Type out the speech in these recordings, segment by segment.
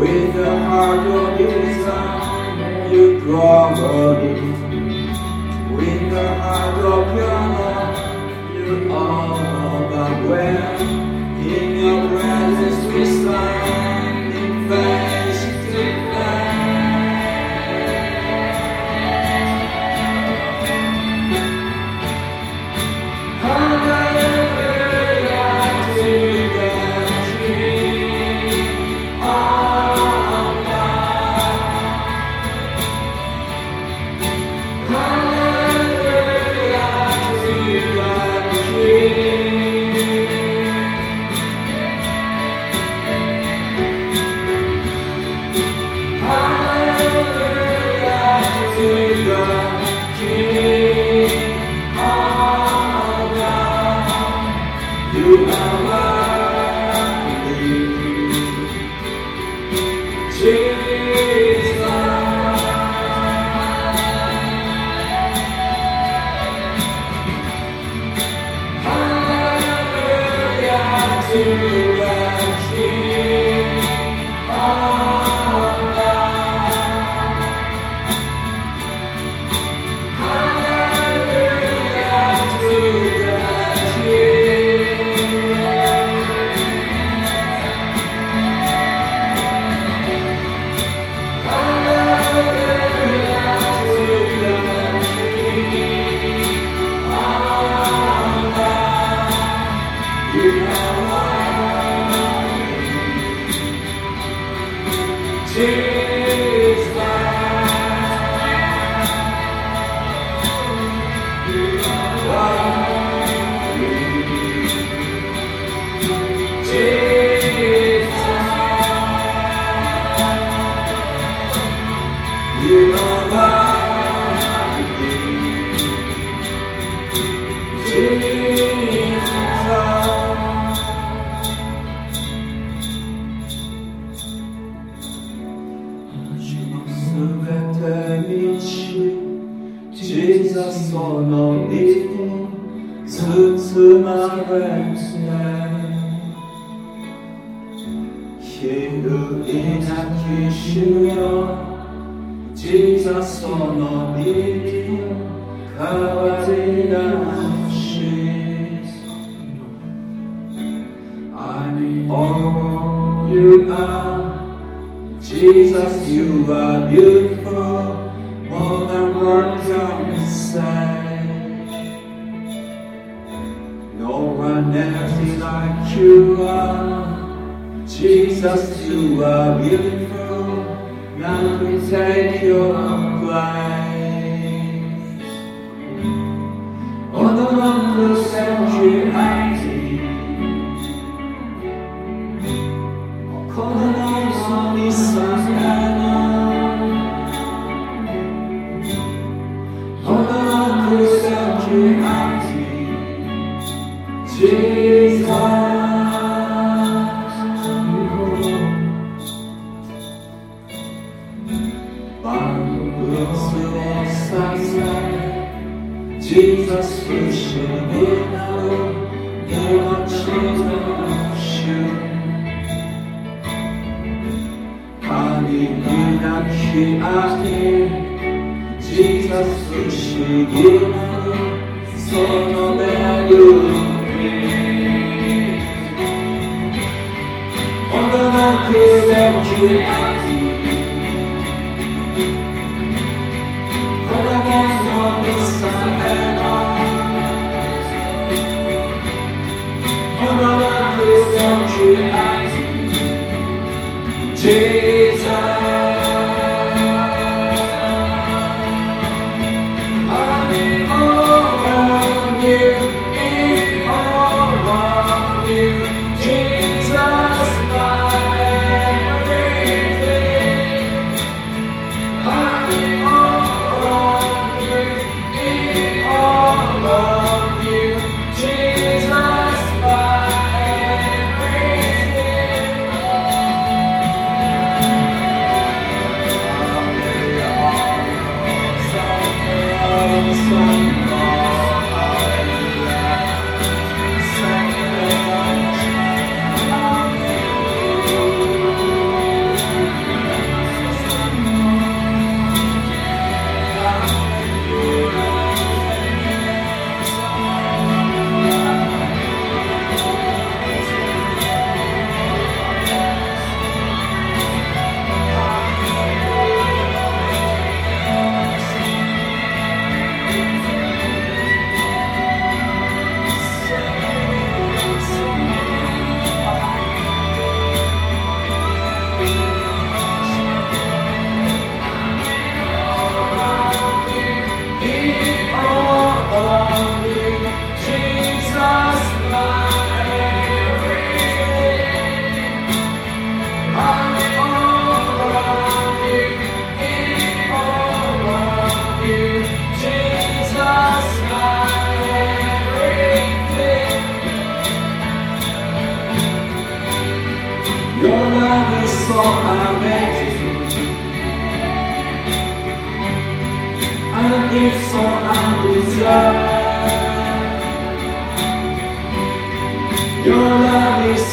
With the heart of desire, you draw me. With the heart of your love, you are overwhelmed.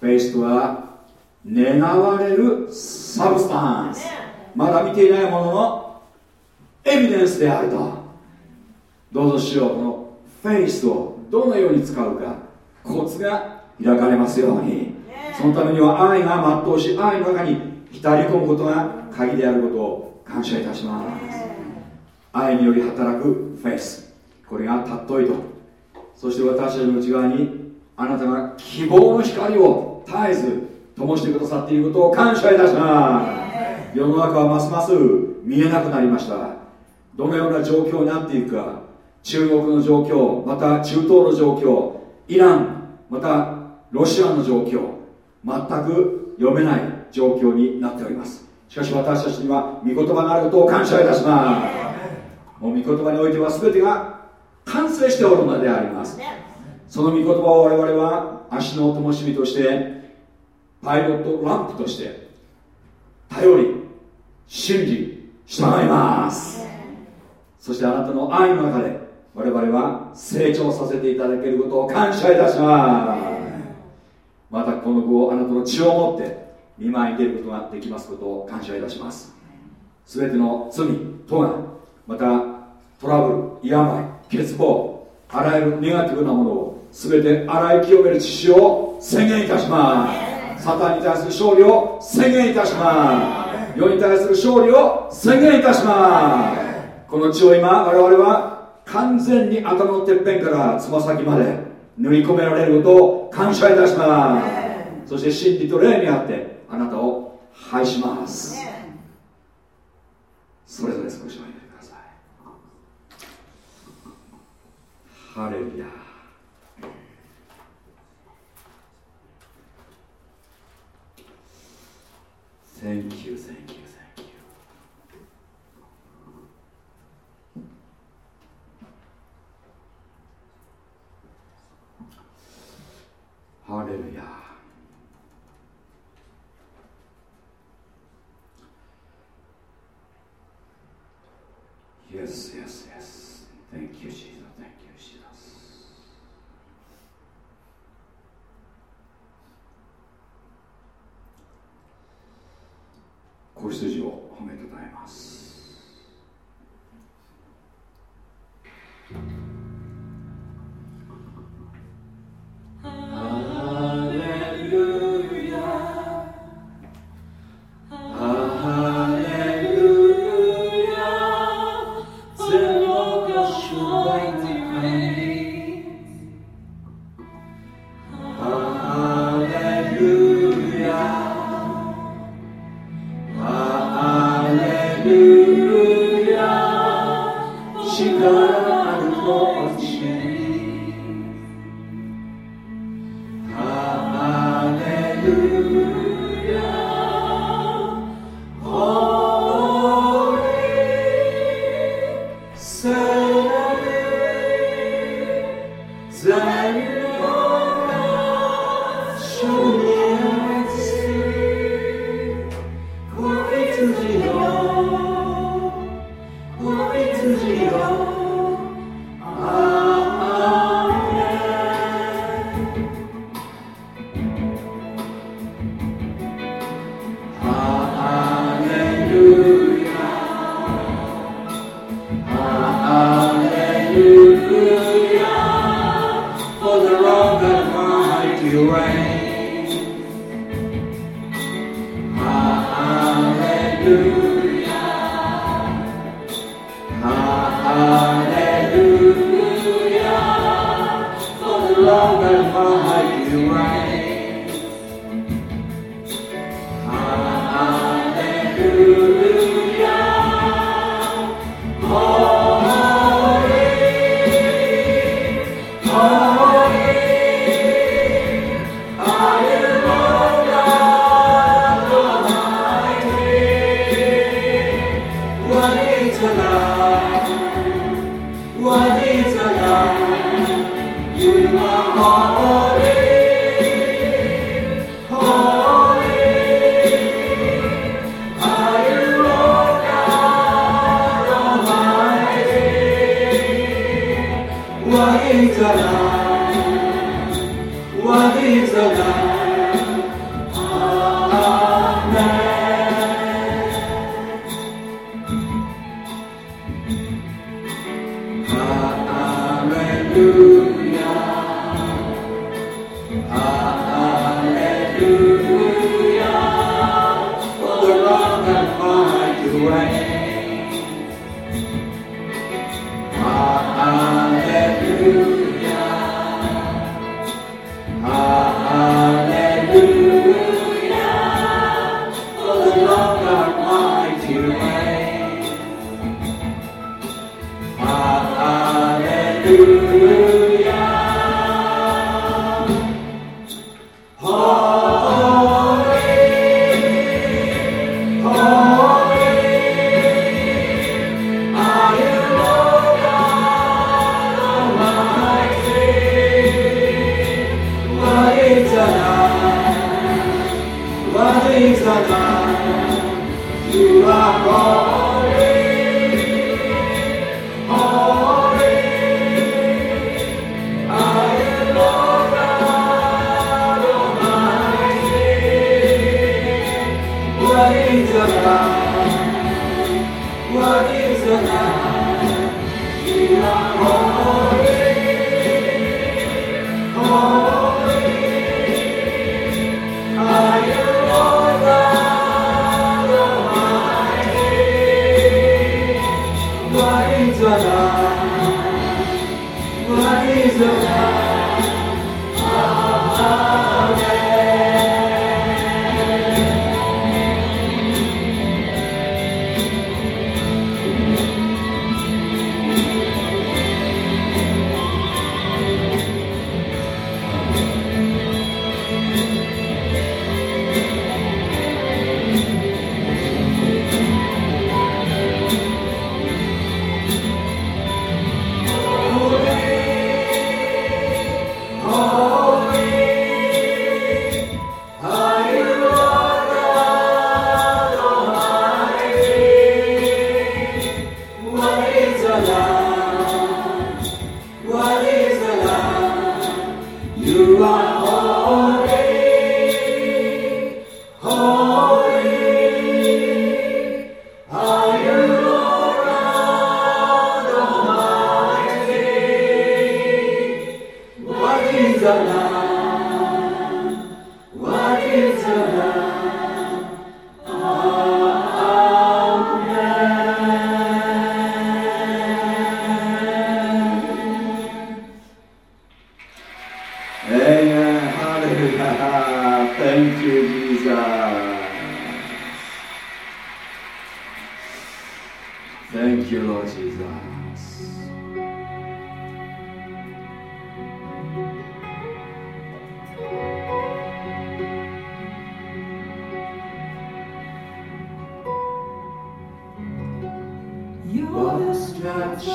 faith とは願われる substance。まだ見ていないもののエビデンスであると。どうぞしようこのフェイスをどのように使うか。コツが開かれますように。そのためには愛が全うし愛の中に浸り込むことが鍵であることを感謝いたします。愛により働くフェイス。これが尊いと。そして私たちの内側にあなたが希望の光を絶えず灯してくださっていることを感謝いたします。世の中はますます見えなくなりました。どのような状況になっていくか。中国の状況また中東の状況イランまたロシアの状況全く読めない状況になっております。しかし私たちには御言葉があることを感謝いたします。もう御言葉においては全てが完成しておるのであります。その御言葉を我々は足の灯火としてパイロットランプとして頼り信じ従います。そしてあなたの愛の中で我々は成長させていただけることを感謝いたします。またこの後をあなたの血を持って見舞いに出ることができますことを感謝いたします。全ての罪とがまたトラブル病欠乏あらゆるネガティブなものを全て洗い清める知識を宣言いたしますサタンに対する勝利を宣言いたします。世に対する勝利を宣言いたします。この血を今我々は完全に頭のてっぺんからつま先まで塗り込められることを感謝いたします。そして真理と霊にあってあなたを拝します。それぞれ少し前 Hallelujah. Thank you, thank you, thank you. Hallelujah. Yes, yes, yes. Thank you, Jesus. 子羊を褒めたたえます。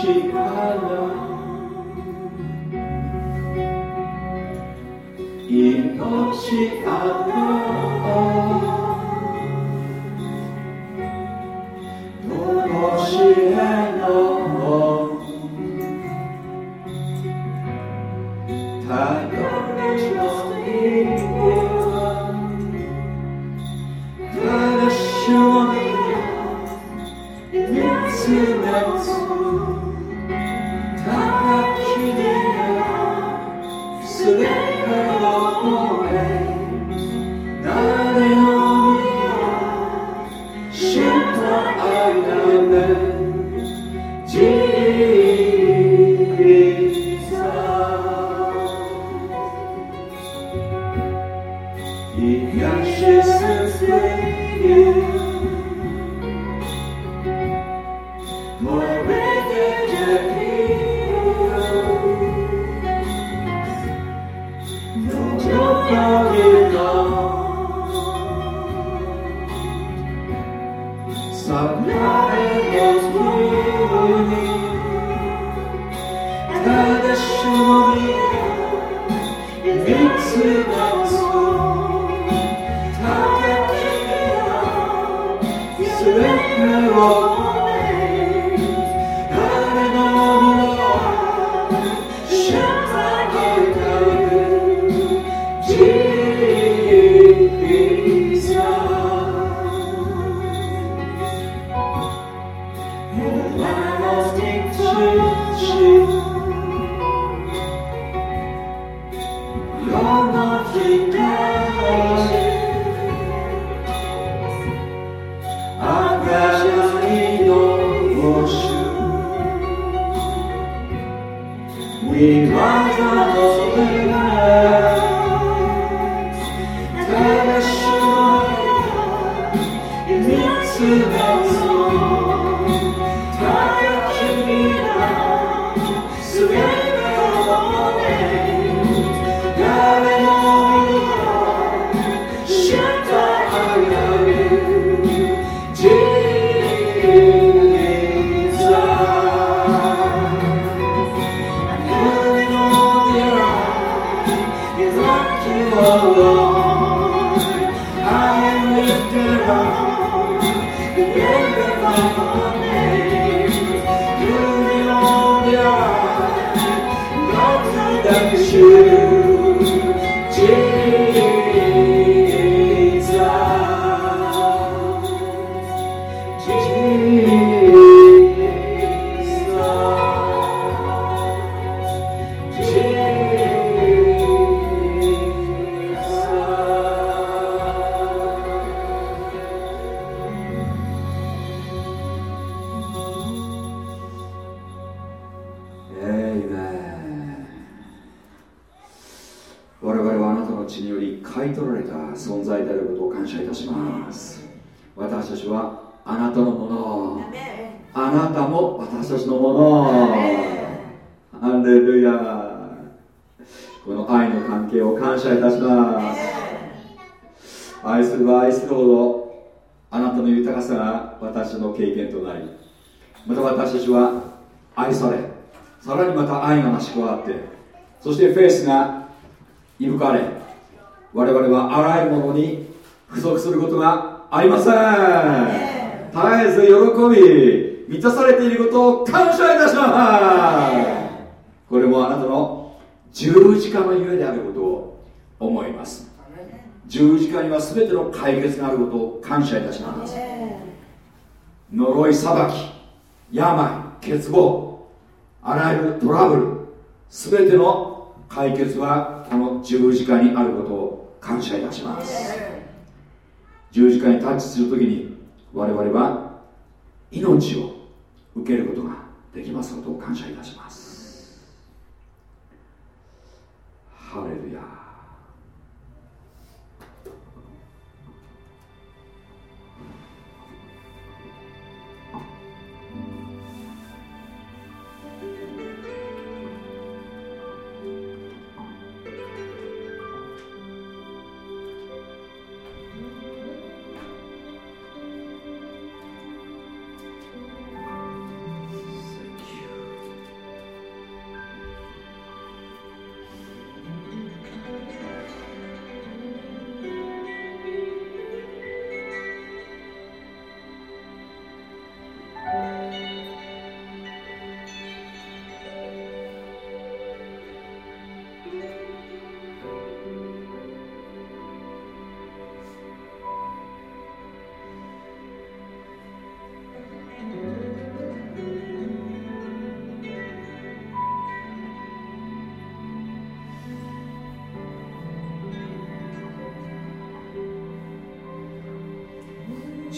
解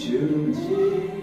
to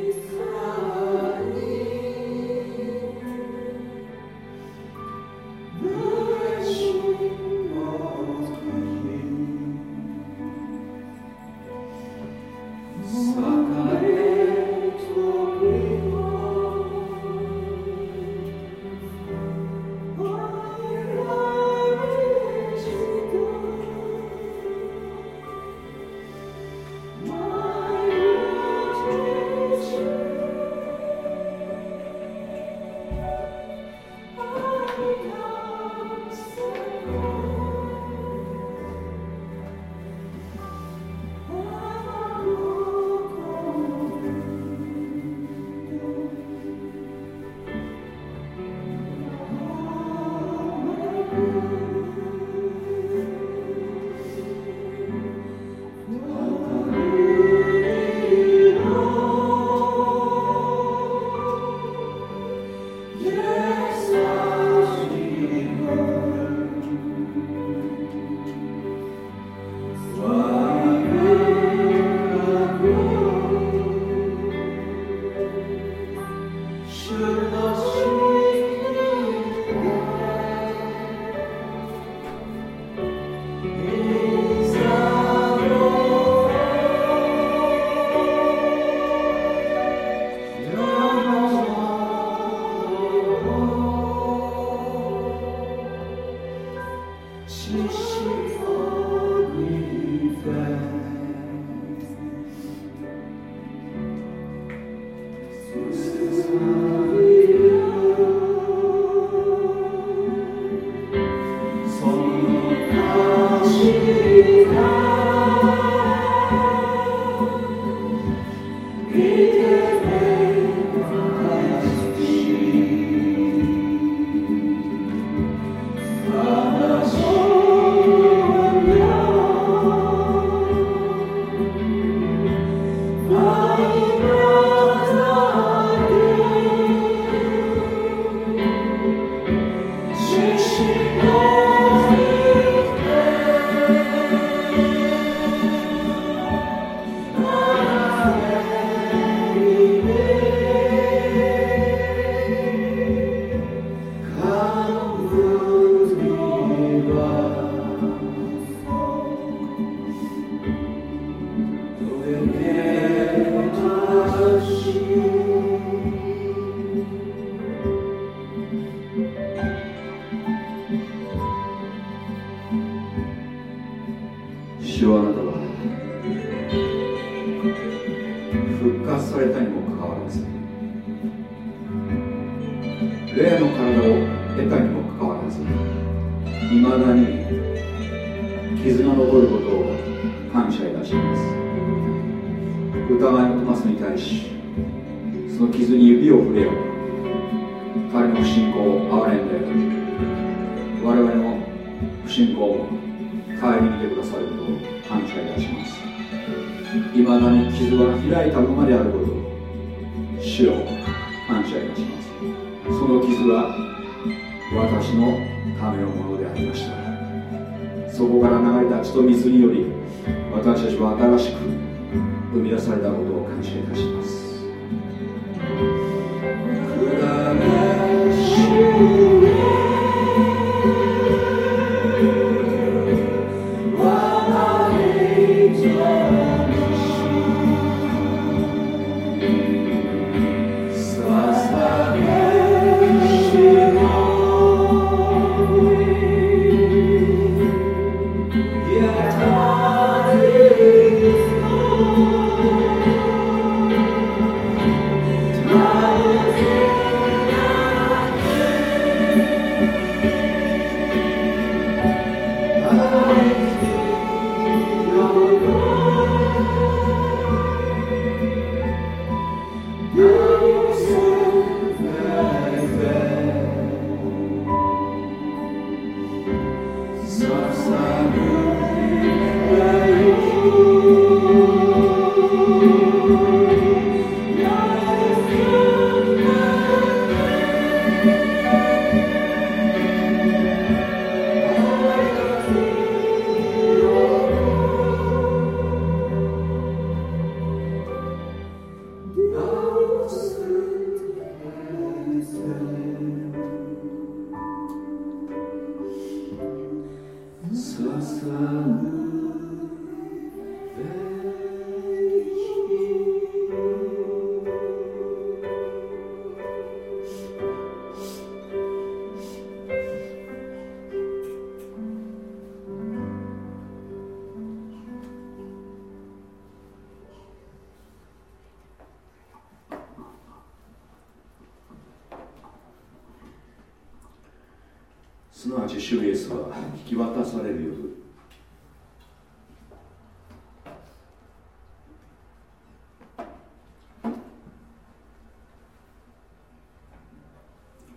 すなわち主イエスは引き渡されるように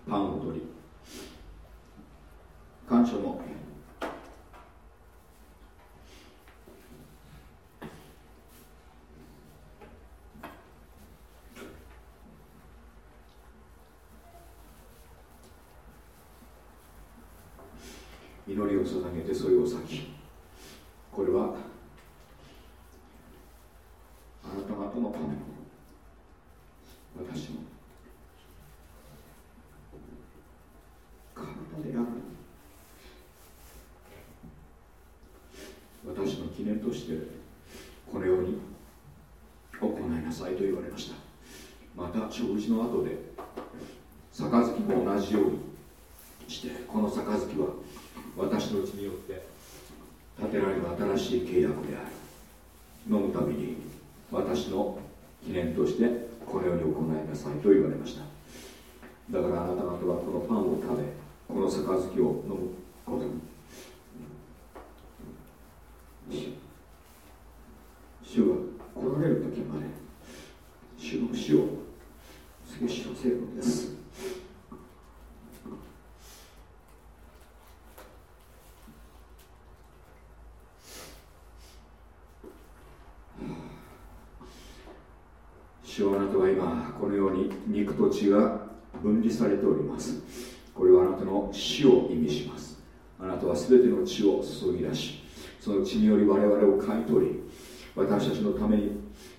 ンを取り感謝の祈り捧げてそれを先。これはあなた方のための。私の。体である。私の記念としてこのように行いなさいと言われました。また食事の後で杯も同じようにしてこの杯は私のうちによって建てられる新しい契約である。飲むたびに私の記念としてこのように行いなさいと言われました。だからあなた方はこのパンを食べこの杯を飲むことに主が来られる時まで主の死を過ぎ知らせるのです主はあなたは今このように肉と血が分離されておりますこれはあなたの死を意味しますあなたは全ての血を注ぎ出しその血により我々を買い取り私たちのために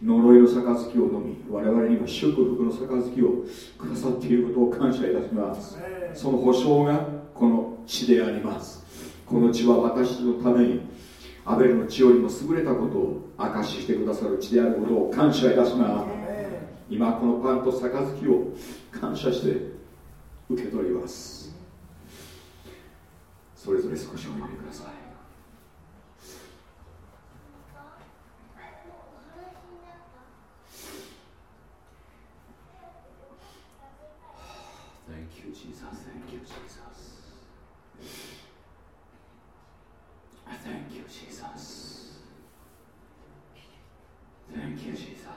呪いの杯を飲み我々には祝福の杯をくださっていることを感謝いたします。その保証がこの血であります。この血は私たちのためにアベルの血よりも優れたことを証ししてくださる血であることを感謝いたします。今このパンと杯を感謝して受け取ります。それぞれ少しお読みください Thank you, Jesus. Thank you, Jesus. Thank you, Jesus. Thank シーサー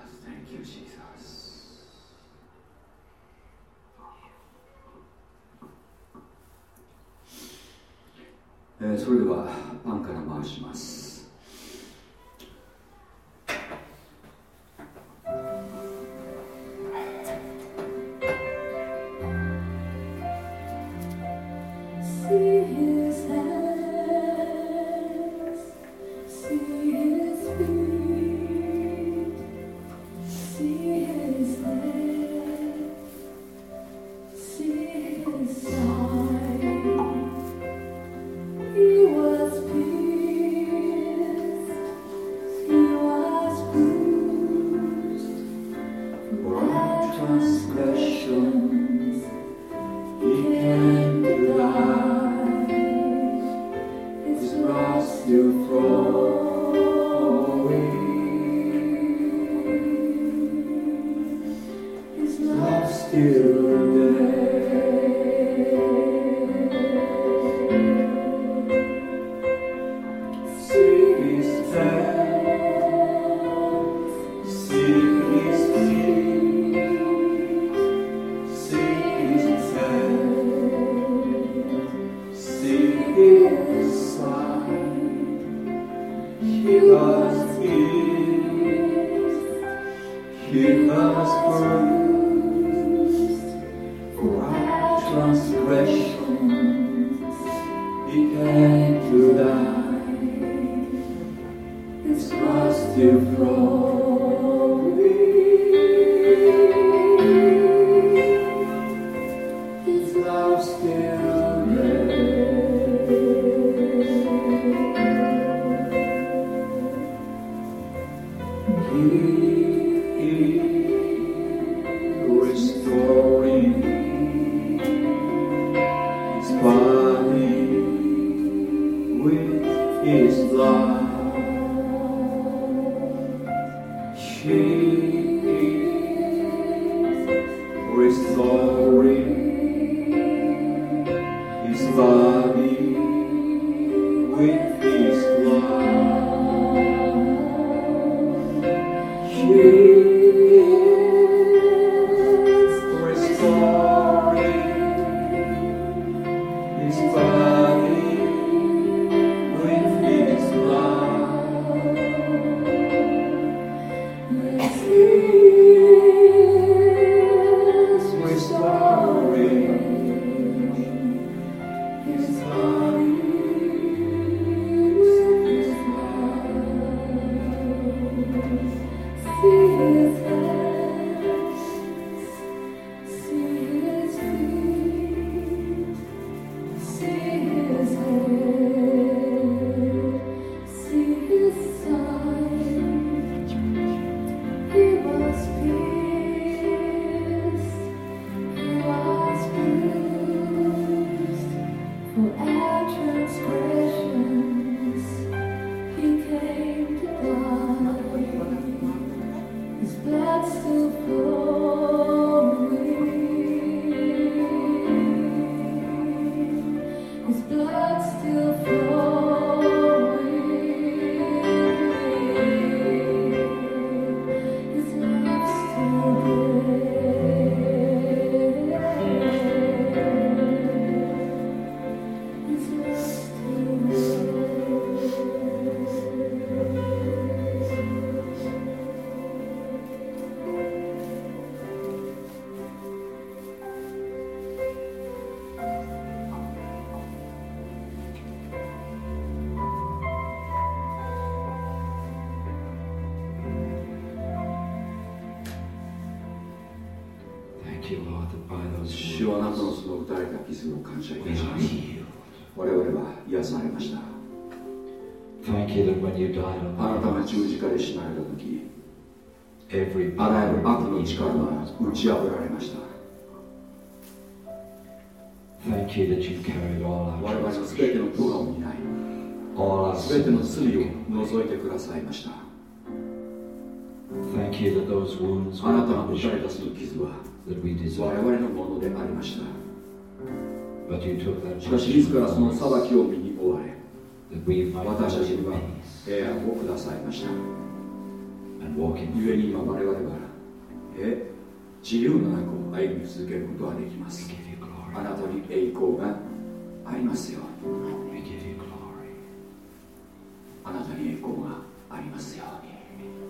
S それではパンから回します。主はあなたのその打たれた傷を感謝いたします。我々は癒されました。あなたが十字架で死なれた時あらゆる悪の力は打ち破られました。Thank you that you carried all 我々の transgressions, 全ての咎を担い全ての.罪を除いてくださいましたあなたのおしゃれたその傷は我々のものでありました。しかし、自らその裁きを身に負われ、私たちには平安をくださいました。故に今我々は自由の中を歩み続けることはできます。あなたに栄光がありますよ。あなたに栄光がありますように。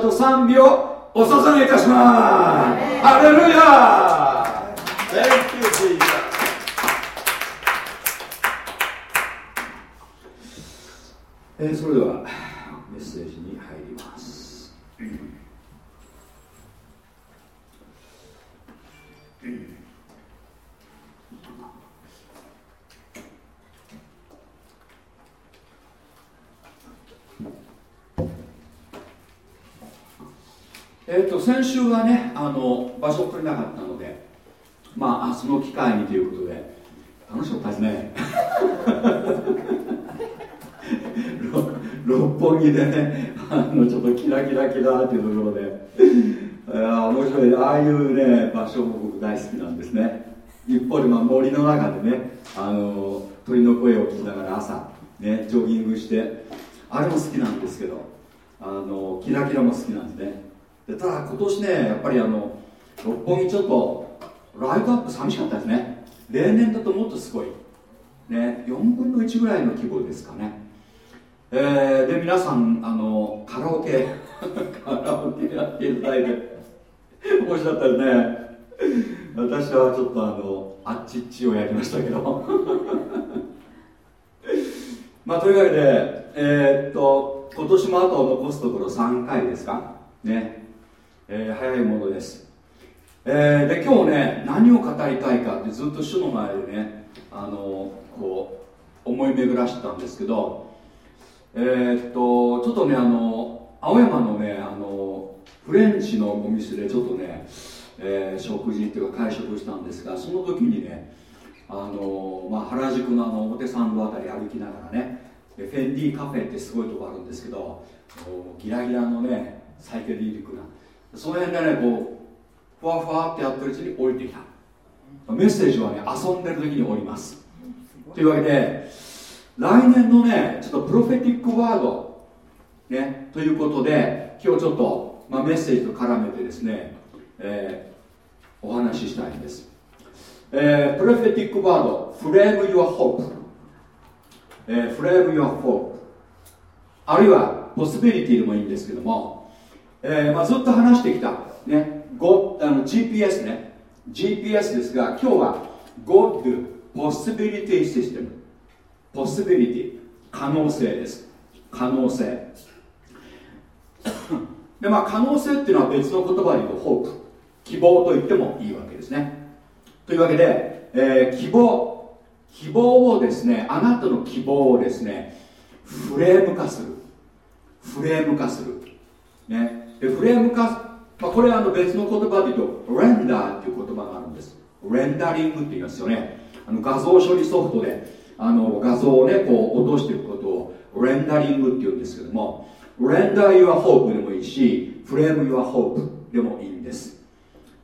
に感謝と賛美をお捧げいたしますハレルヤ Thank you, Jesus. えーそれではメッセージに入りますえっ、と先週はねあの場所を取れなかったのでまあその機会にということで楽しかったですねろ六本木でねあのちょっとキラキラキラっていうところでいや面白いああいうね場所も僕大好きなんですね一方でまあ森の中でねあの鳥の声を聞きながら朝ねジョギングしてあれも好きなんですけどあのキラキラも好きなんですねでただ今年ねやっぱりあの六本木ちょっとライトアップ寂しかったですね例年だともっとすごいね4分の1ぐらいの規模ですかねえーで皆さんあのカラオケカラオケやっていただいて面白かったですね私はちょっとあのあっちっちをやりましたけどまあというわけでえーっと今年もあと残すところ3回ですかね、えー早いものですえーで今日ね何を語りたいかってずっと主の前でねあのこう思い巡らしてたんですけどえーっとちょっとねあの青山のねあのフレンチのお店でちょっとね、えー食事っていうか会食したんですがその時にねあの、まあ、原宿のあの表参道あたり歩きながらねフェンディカフェってすごいとこあるんですけどギラギラのねサイケデリックなその辺でねこうふわふわってやってるうちに降りてきた。メッセージはね遊んでる時に降ります。というわけで来年のねちょっとプロフェティックワードねということで今日ちょっと、まあ、メッセージと絡めてですね、えーお話ししたいんです、えープロフェティックワードフレーム your hope、え frame your hope あるいは possibility でもいいんですけども、えーまあ、ずっと話してきた、ね、ごあの GPS ね。GPS ですが今日は God Possibility System possibility 可能性です。可能性。でまあ可能性っていうのは別の言葉で言うとホープ。希望と言ってもいいわけですね。というわけで、えー希望。希望をですねあなたの希望をですねフレーム化する。フレーム化する、ね、でフレーム化、まあ、これはあの別の言葉で言うとレンダーっていう言葉。があるんですレンダリングって言いますよね。あの画像処理ソフトであの画像をねこう落としていくことをレンダリングって言うんですけどもレンダー your hope でもいいしフレーム your hope でもいいんです。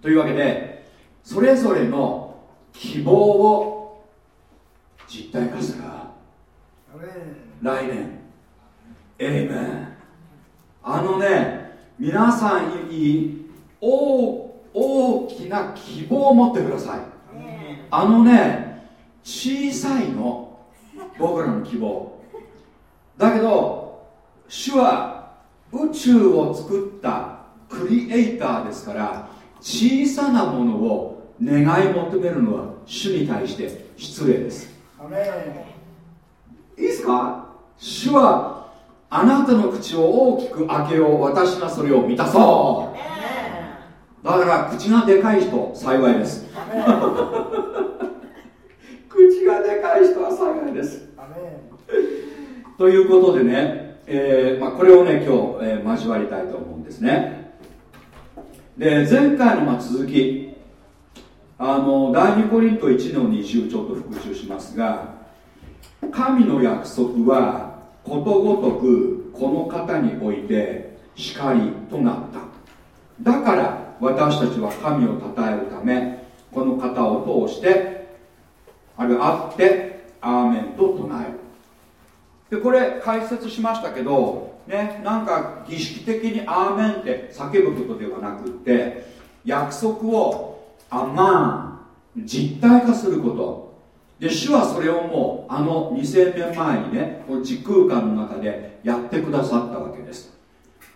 というわけでそれぞれの希望を実体化する。来年。エイメン。あのね皆さんに大大きな希望を持ってください。あのね小さいの。僕らの希望。だけど主は宇宙を作ったクリエイターですから小さなものを願い求めるのは主に対して失礼です。いいですか？主はあなたの口を大きく開けよう。私がそれを満たそうだから口がでかい人幸いです。口がでかい人は幸いです。ということでね、えーまあ、これをね今日、えー、交わりたいと思うんですね。で前回のまあ続きあの第2コリント1の20ちょっと復習しますが神の約束はことごとくこの方において叱りとなった。だから私たちは神を称えるためこの方を通してあるいはあってアーメンと唱える。でこれ解説しましたけどねなんか儀式的にアーメンって叫ぶことではなくって約束をあまあ実体化すること。で主はそれをもうあの2000年前にねこの時空間の中でやってくださったわけです。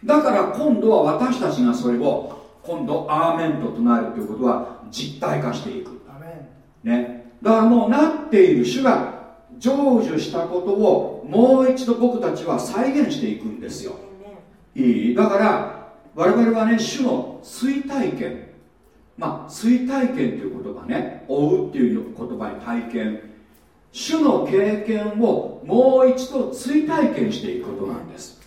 だから今度は私たちがそれを今度アーメンと唱えるということは実体化していく。ね。だからもうなっている主が成就したことをもう一度僕たちは再現していくんですよ。いい。だから我々はね主の追体験まあ追体験という言葉ね。追うっていう言葉に体験。主の経験をもう一度追体験していくことなんです。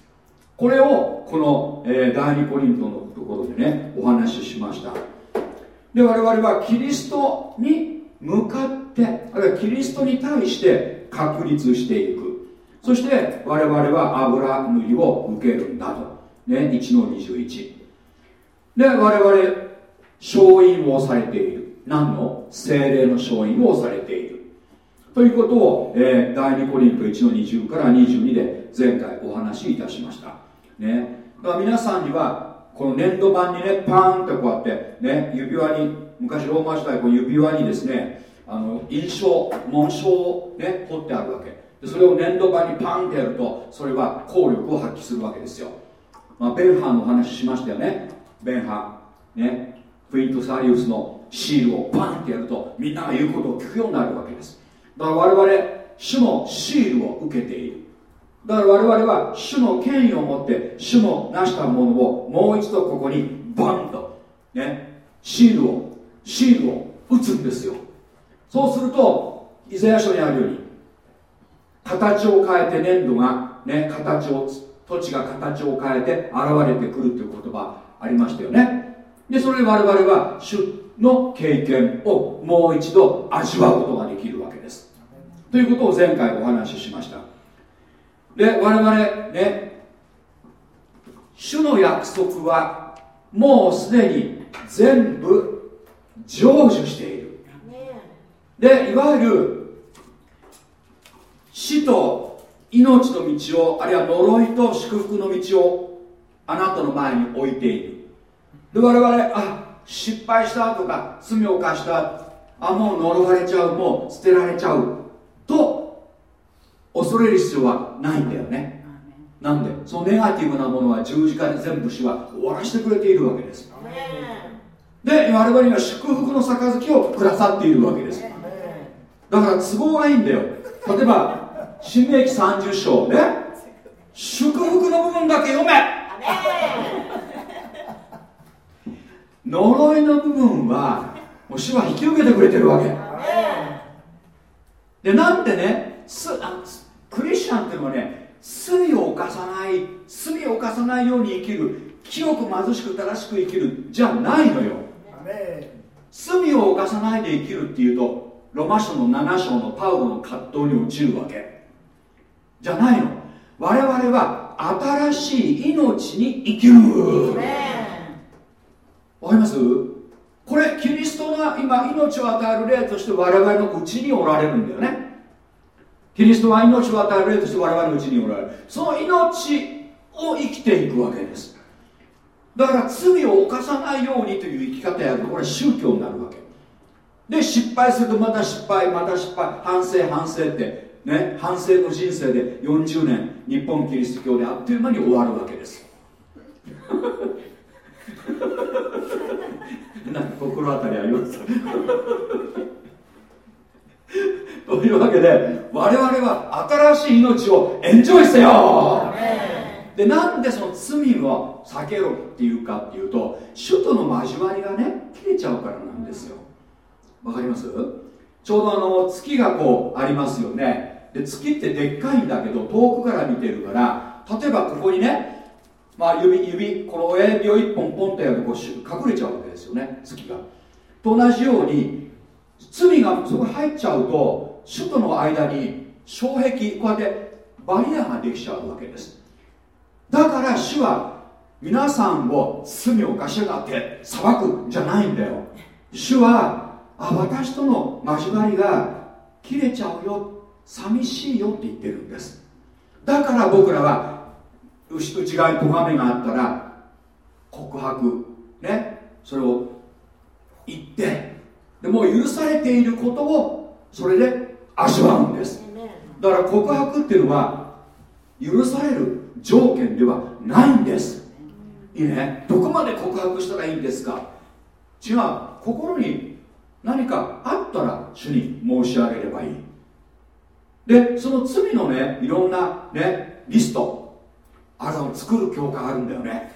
これをこの、えー、第二コリントのところでねお話ししました。で我々はキリストに向かってあるいはキリストに対して確立していく。そして我々は油塗りを受けるんだと、ね、1の21で我々勝因をされている。何の精霊の勝因をされている。ということを、えー、第2コリント1の20から22で前回お話しいたしました。ね。だから皆さんにはこの粘土板にねパーンってこうやってね指輪に昔ローマ時代こう指輪にですねあの印象紋章をね彫ってあるわけ。でそれを粘土板にパンってやるとそれは効力を発揮するわけですよ、まあ、ベンハーの話しましたよね。ベンハーねフィントサリウスのシールをパンってやるとみんなが言うことを聞くようになるわけです。だから我々主のシールを受けている。だから我々は主の権威を持って主の成したものをもう一度ここにバンとねシールをシールを打つんですよ。そうするとイザヤ書にあるように形を変えて粘土がね形を土地が形を変えて現れてくるという言葉ありましたよね。でそれで我々は主の経験をもう一度味わうことができるわけです。ということを前回お話ししました。で我々ね主の約束はもうすでに全部成就している。でいわゆる死と命の道をあるいは呪いと祝福の道をあなたの前に置いている。で我々あ失敗したとか罪を犯したあもう呪われちゃうもう捨てられちゃうと恐れる必要はないんだよね。なんで？そのネガティブなものは十字架で全部死は終わらせてくれているわけです。で我々には祝福の杯をくださっているわけです。だから都合がいいんだよ。例えば新明記30章ね祝福の部分だけ読め。呪いの部分はもう主は引き受けてくれてるわけ。でなんでね？すあクリスチャンっていうのはね罪を犯さない罪を犯さないように生きる。清く貧しく正しく生きるじゃないのよ。罪を犯さないで生きるっていうとロマ書の7章のパウロの葛藤に陥るわけ。じゃないの。我々は新しい命に生きる。わかります？これキリストが今命を与える霊として我々のうちにおられるんだよね。キリストは命を与える霊として我々のうちにおられる。その命を生きていくわけです。だから罪を犯さないようにという生き方やるとこれ宗教になるわけ。で失敗するとまた失敗また失敗反省反省ってね反省の人生で40年日本キリスト教であっという間に終わるわけです。なんか心当たりあります？というわけで我々は新しい命をエンジョイせよ!でなんでその罪を避けろっていうかっていうと首都の交わりがね切れちゃうからなんですよ。わかります？ちょうどあの月がこうありますよね。で月ってでっかいんだけど遠くから見てるから例えばここにねまあ指指この親指を一本ポンとやるとこう隠れちゃうわけですよね月が。と同じように罪がそこに入っちゃうと首都の間に障壁こうやってバリアができちゃうわけです。だから主は皆さんを罪を犯しやがって裁くじゃないんだよ。主はあ私との交わりが切れちゃうよ寂しいよって言ってるんです。だから僕らは内側に咎めがあったら告白ねそれを言ってでもう許されていることをそれで味わうんです。だから告白っていうのは許される条件ではないんです。いいね。どこまで告白したらいいんですか？違う心に何かあったら主に申し上げればいい。でその罪のねいろんなねリストあれを作る教科あるんだよね。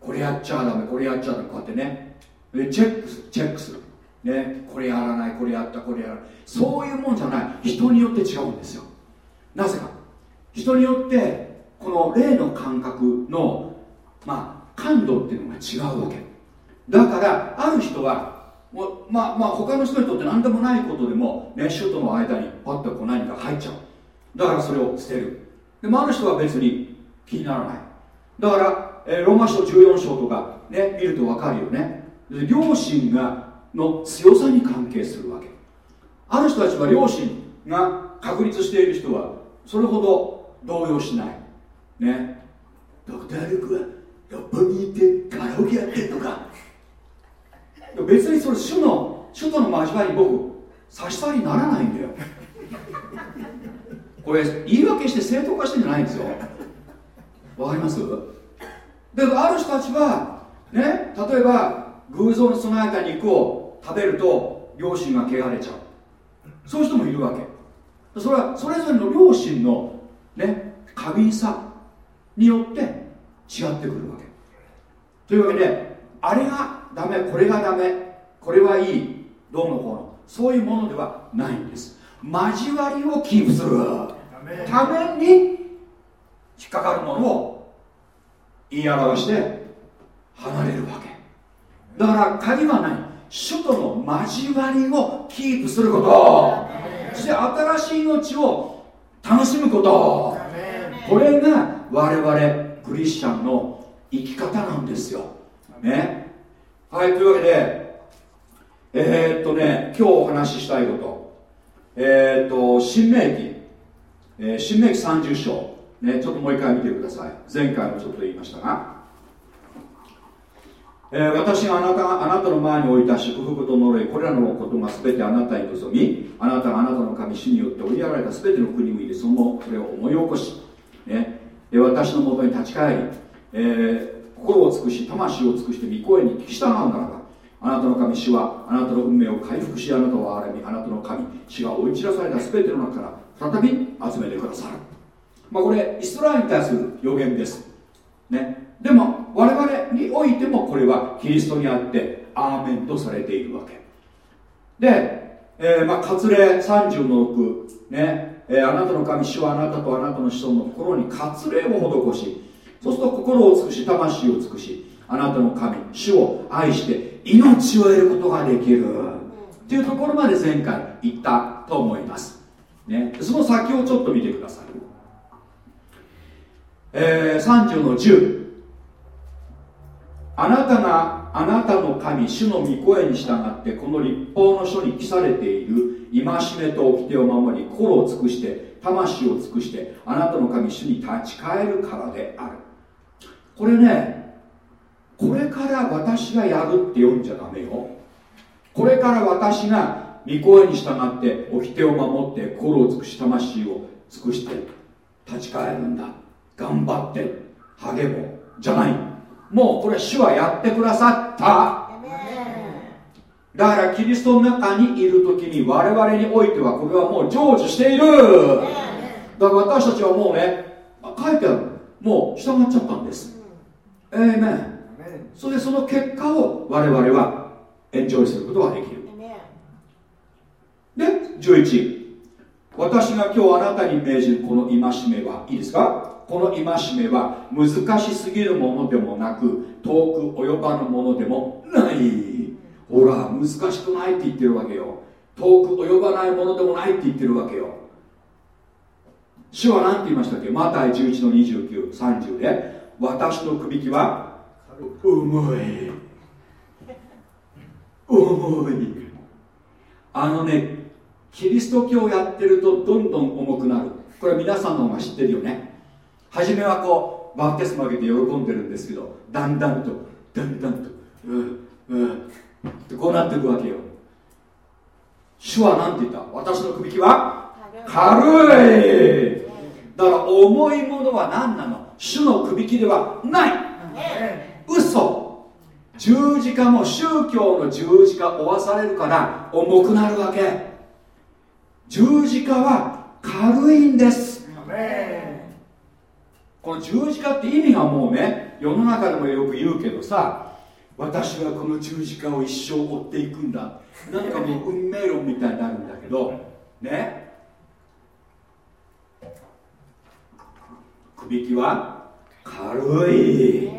これやっちゃダメこれやっちゃダメこうやってね。でチェックするチェックするねこれやらないこれやったこれやらない。そういうもんじゃない。人によって違うんですよ。なぜか。人によってこの霊の感覚のまあ感度っていうのが違うわけ。だからある人はもまあまあ他の人にとって何でもないことでもね首都の間にパッとこう何か入っちゃう。だからそれを捨てる。でもある人は別に気にならない。だから、えー、ローマ書14章とかね見ると分かるよね。両親がの強さに関係するわけ。ある人たちは両親が確立している人はそれほど動揺しない。ね。ドクター・ルクは六本木に行ってカラオケやってとか。別にそれ主の主との交わりに僕差し障りにならないんだよ。これ言い訳して正当化してんじゃないんですよ。わかります？である人たちはね例えば偶像の備えた肉を食べると両親が汚れちゃう。そういう人もいるわけ。それはそれぞれの両親のね過敏さによって違ってくるわけ。というわけであれがダメこれがダメこれはいいどうのこうのそういうものではないんです。交わりをキープする。ために引っかかるものを言い表して離れるわけ。だから鍵は何首都の交わりをキープすること。そして新しい命を楽しむこと。これが我々クリスチャンの生き方なんですよ。ね。はいというわけでえー、っとね今日お話ししたいこと。えー、っと新明記、えー、新明記30章。ねちょっともう一回見てください。前回もちょっと言いましたが。えー、私があなたがあなたの前に置いた祝福と呪いこれらのことが全てあなたに望みあなたがあなたの神主によって追いやられた全ての国々でそのそれを思い起こし、ね、で私のもとに立ち返り、えー、心を尽くし魂を尽くして御声に聞き従うならばあなたの神主はあなたの運命を回復しあなたを憐れみあなたの神主が追い散らされた全ての中から再び集めてくださる。まあこれイスラエルに対する予言です。ね。でも我々においてもこれはキリストにあってアーメンとされているわけ。で、えー、まあ割礼30の6ね、えー、あなたの神主はあなたとあなたの子孫の心に割礼を施しそうすると心を尽くし魂を尽くしあなたの神主を愛して命を得ることができる。っていうところまで前回言ったと思います、ね、その先をちょっと見てください、えー、30の10あなたがあなたの神主の御声に従ってこの立法の書に記されている戒めと掟を守り心を尽くして魂を尽くしてあなたの神主に立ち返るからである。これねこれから私がやるって読んじゃダメよ。これから私が御声に従って掟を守って心を尽くし魂を尽くして立ち返るんだ。頑張って励もう。じゃない。もうこれ主はやってくださった。だからキリストの中にいる時に我々においてはこれはもう成就している。だから私たちはもうね書いてある。もう従っちゃったんです。ええメンそれでその結果を我々はエンジョイすることができる。で11私が今日あなたに命じるこの戒めはいいですか？この戒めは難しすぎるものでもなく遠く及ばぬものでもない。ほら難しくないって言ってるわけよ。遠く及ばないものでもないって言ってるわけよ。主は何て言いましたっけ？マタイ11の2930で。私のくびきは重い。重い。あのねキリスト教やってるとどんどん重くなる。これ皆さんの方が知ってるよね。初めはこうバプテスマ受けて喜んでるんですけどだんだんとだんだんとうんうんってこうなっていくわけよ。主は何て言った？私のくびきは？軽い。だから重いものは何なの？主のくびきではない。嘘。十字架も宗教の十字架負わされるから重くなるわけ。十字架は軽いんですこの十字架って意味がもうね世の中でもよく言うけどさ私はこの十字架を一生追っていくんだ。なんかもう運命論みたいになるんだけどね。くびきは軽い。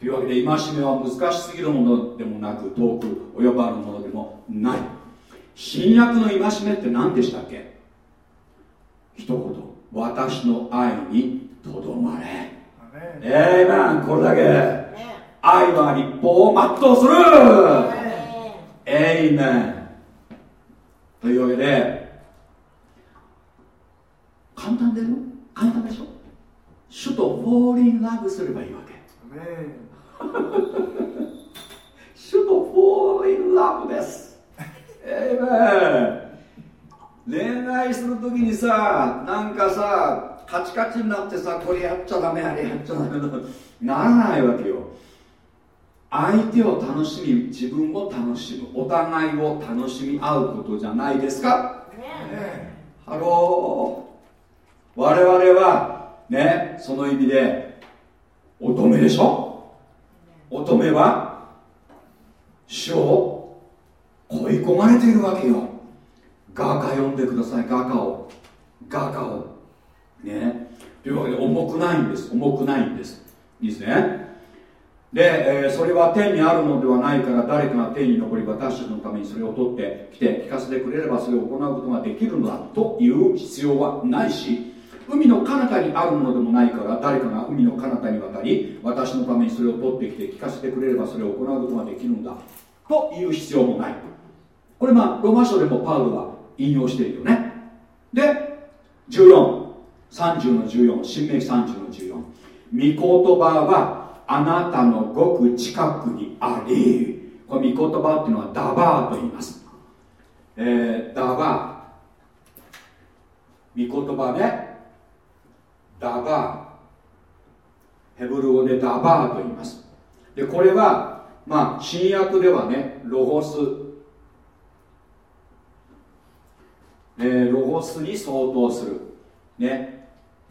というわけで戒めは難しすぎるものでもなく遠く及ばぬものでもない。新約の戒めって何でしたっけ？一言。私の愛にとどまれ。ええまんこれだけ。愛は立法を全うする。えいめんというわけで簡単だよ簡単でしょ？主とフォーリンラブすればいいわけ。主とフォーリンラブです。えいめん恋愛するときにさなんかさカチカチになってさこれやっちゃダメあれやっちゃダメならないわけよ。相手を楽しみ自分も楽しむ。お互いを楽しみ合うことじゃないですか、ね、ハロー。我々はねその意味で乙女でしょ？乙女は主を恋焦がれているわけよ画家読んでください。画家を。画家を。ね。というわけで重くないんです。重くないんです。いいですね。で、えー、それは天にあるのではないから誰かが天に残り私たちのためにそれを取ってきて聞かせてくれればそれを行うことができるのだ。という必要はないし海の彼方にあるものでもないから誰かが海の彼方に渡り私のためにそれを取ってきて聞かせてくれればそれを行うことができるんだ。という必要もない。これまあロマ書でもパウロは引用しているよね。で1430の14新明記30の14御言葉はあなたのごく近くにあり。これ御言葉っていうのはダバーと言います、えー、ダバー。御言葉ね。ダバー。ヘブル語でダバーと言います。でこれはまあ新約ではねロゴス、えー、ロゴスに相当する。ね。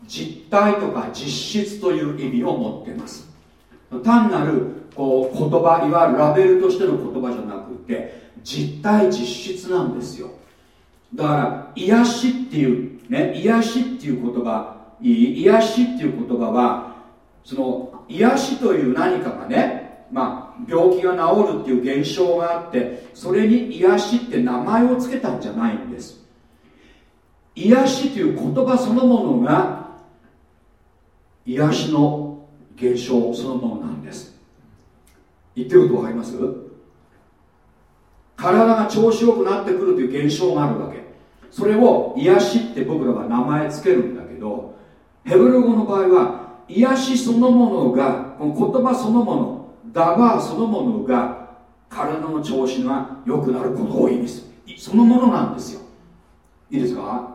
実体とか実質という意味を持ってます。単なるこう言葉いわゆるラベルとしての言葉じゃなくて実体実質なんですよ。だから癒しっていうね癒しっていう言葉癒しっていう言葉はその癒しという何かがねまあ病気が治るっていう現象があってそれに癒しって名前を付けたんじゃないんです。癒しという言葉そのものが癒しの現象そのものなんです。言ってること分かります？体が調子よくなってくるという現象があるわけ。それを癒しって僕らは名前つけるんだけどヘブル語の場合は癒しそのものがこの言葉そのものダバーそのものが体の調子が良くなることを意味す。るそのものなんですよ。いいですか？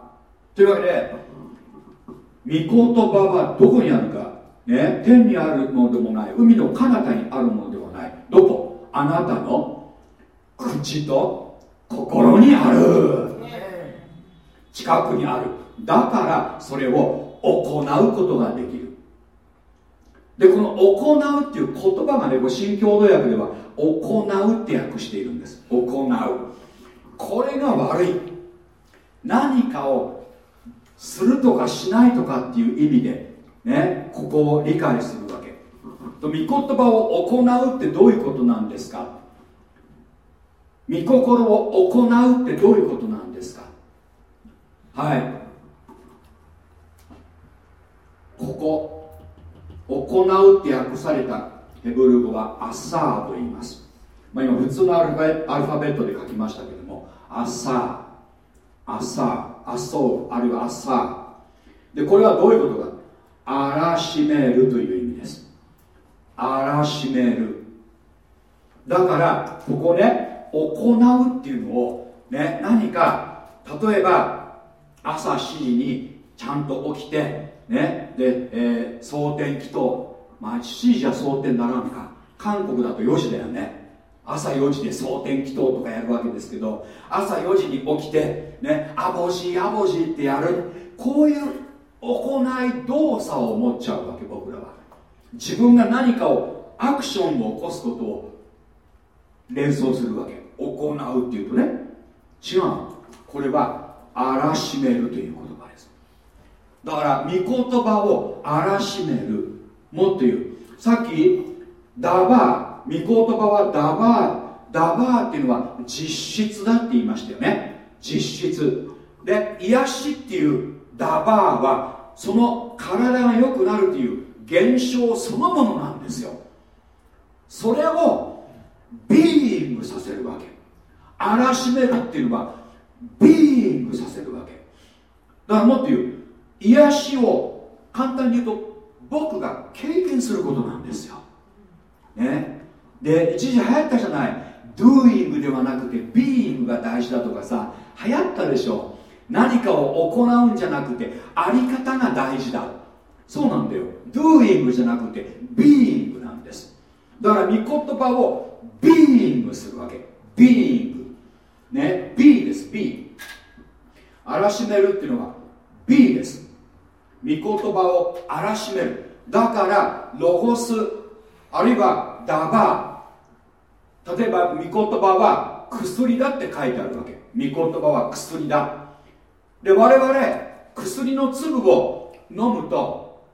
というわけで御言葉はどこにあるか。ね、天にあるものでもない。海の彼方にあるものではない。どこ？あなたの口と心にある。近くにある。だからそれを行うことができる。でこの行うっていう言葉がね新共同訳では行うって訳しているんです。行う。これが悪い。何かをするとかしないとかっていう意味でねここを理解するわけ。と御言葉を行うってどういうことなんですか？御心を行うってどういうことなんですか？はい。ここ行うって訳されたヘブル語はアッサーと言います、まあ、今普通のアルファベットで書きましたけどもアッサー。アッサー。アソーあるいはアサーでこれはどういうことか。荒らしめるという意味です。荒らしめる。だからここね行うっていうのをね何か例えば朝7時にちゃんと起きてねで、えー、蒼天祈祷。まあ7時じゃ蒼天ならんか。韓国だと4時だよね。朝4時で蒼天祈祷とかやるわけですけど朝4時に起きてねあぼじあぼじってやる。こういう行い動作を持っちゃうわけ僕らは。自分が何かをアクションを起こすことを連想するわけ。行うっていうとね。違う。これは荒らしめるという言葉です。だから御言葉を荒らしめる。もっと言う。さっきダバー。御言葉はダバー。ダバーっていうのは実質だって言いましたよね。実質。で癒しっていうダバーはその体が良くなるという現象そのものなんですよ。それをビーイングさせるわけ。荒らしめるっていうのはビーイングさせるわけ。だからもっと言う癒しを簡単に言うと僕が経験することなんですよ。ね。で一時流行ったじゃない。doing ではなくて being が大事だとかさ流行ったでしょ。何かを行うんじゃなくてあり方が大事だ。そうなんだよ。doing じゃなくて being なんです。だから御言葉を being するわけ。being ね B です。be 荒らしめるっていうのは B です。御言葉を荒らしめる。だからロゴスあるいはダバー。例えば御言葉は薬だって書いてあるわけ。言葉は薬だ。で我々薬の粒を飲むと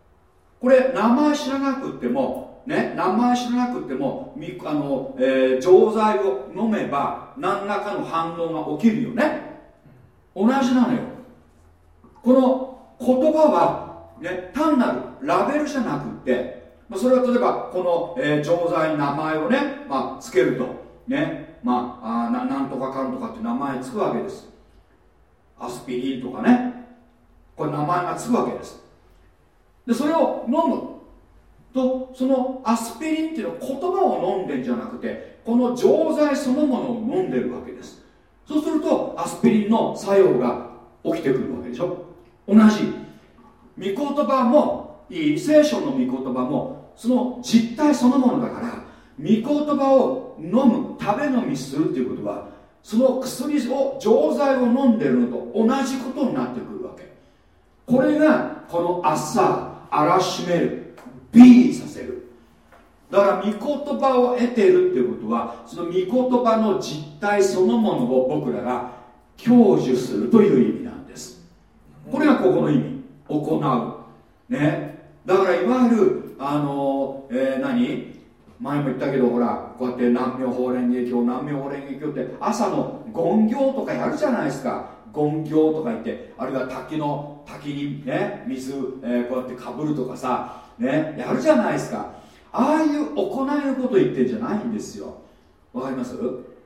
これ名前知らなくてもね名前知らなくてもあの、えー、錠剤を飲めば何らかの反応が起きるよね。同じなのよ。この言葉は、ね、単なるラベルじゃなくってそれは例えばこの、えー、錠剤に名前をね、まあ、つけるとね。まああななんとかかんとかって名前つくわけです。アスピリンとかね。これ名前がつくわけです。でそれを飲む。とそのアスピリンっていうのは言葉を飲んでんじゃなくてこの錠剤そのものを飲んでるわけです。そうするとアスピリンの作用が起きてくるわけでしょ。同じ。御言葉も聖書の御言葉もその実体そのものだから御言葉を飲む食べ飲みするっていうことはその薬を錠剤を飲んでるのと同じことになってくるわけ。これがこの朝荒らしめる B させる。だから御言葉を得ているっていうことはその御言葉の実態そのものを僕らが享受するという意味なんです。これがここの意味。行う。ね。だからいわゆるあの、えー、何？前も言ったけどほらこうやって南明法蓮華経南明法蓮華経って朝の権行とかやるじゃないですか。権行とか言ってあるいは滝の滝にね水、えー、こうやってかぶるとかさねやるじゃないですか。ああいう行いのこと言ってんじゃないんですよ。わかります？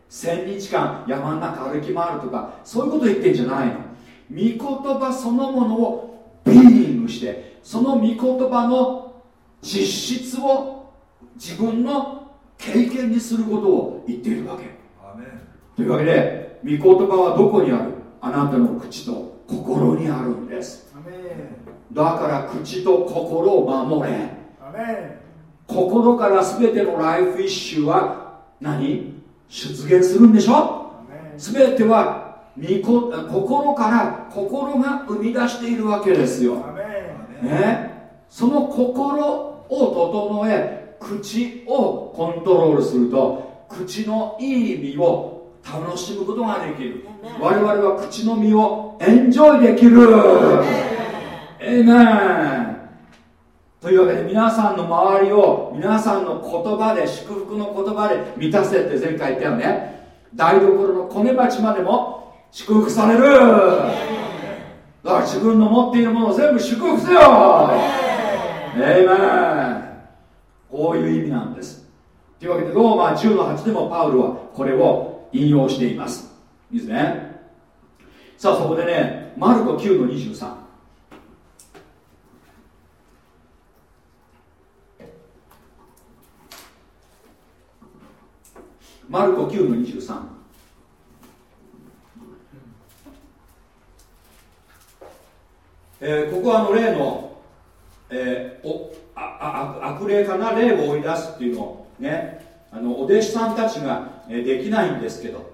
千日間山の中歩き回るとかそういうこと言ってんじゃないの。御言葉そのものをビーイングしてその御言葉の実質を自分の経験にすることを言っているわけ。というわけで御言葉はどこにある？あなたの口と心にあるんです。だから口と心を守れ。心から全てのライフイッシュは何？出現するんでしょ？全ては心から心が生み出しているわけですよ。ね？その心を整え口をコントロールすると口のいい意味を楽しむことができる。我々は口の実をエンジョイできる。エイメンというわけで皆さんの周りを皆さんの言葉で祝福の言葉で満たせって前回言ったよね。台所の米鉢までも祝福される。だから自分の持っているものを全部祝福せよ。エイメンこういう意味なんです。というわけでローマ10の8でもパウルはこれを引用しています。いいですね。さあそこでねマルコ9の23マルコ9の23えー、ここはあの例の、えー、おああ悪霊かな霊を追い出すっていうのをねあのお弟子さんたちが、え、できないんですけど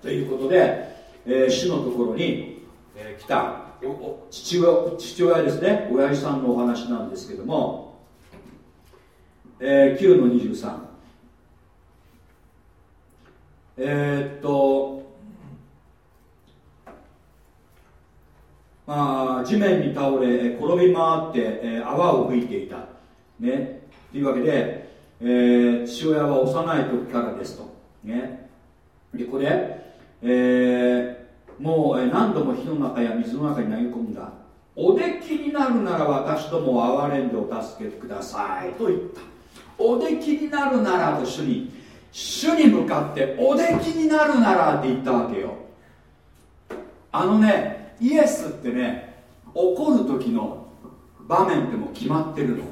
ということで、えー、主のところに、えー、来た父親父親ですね親父さんのお話なんですけども、えー、9の23えー、っとまあ地面に倒れ転び回って、え、泡を吹いていた。ね。というわけで、えー、父親は幼い時からですと。ね。でこれ、えー、もう何度も火の中や水の中に投げ込んだ。おできになるなら私とも憐れんでお助けください。と言った。おできになるならと主に主に向かっておできになるならって言ったわけよ。あのねイエスってね怒る時の場面ってもう決まってるの。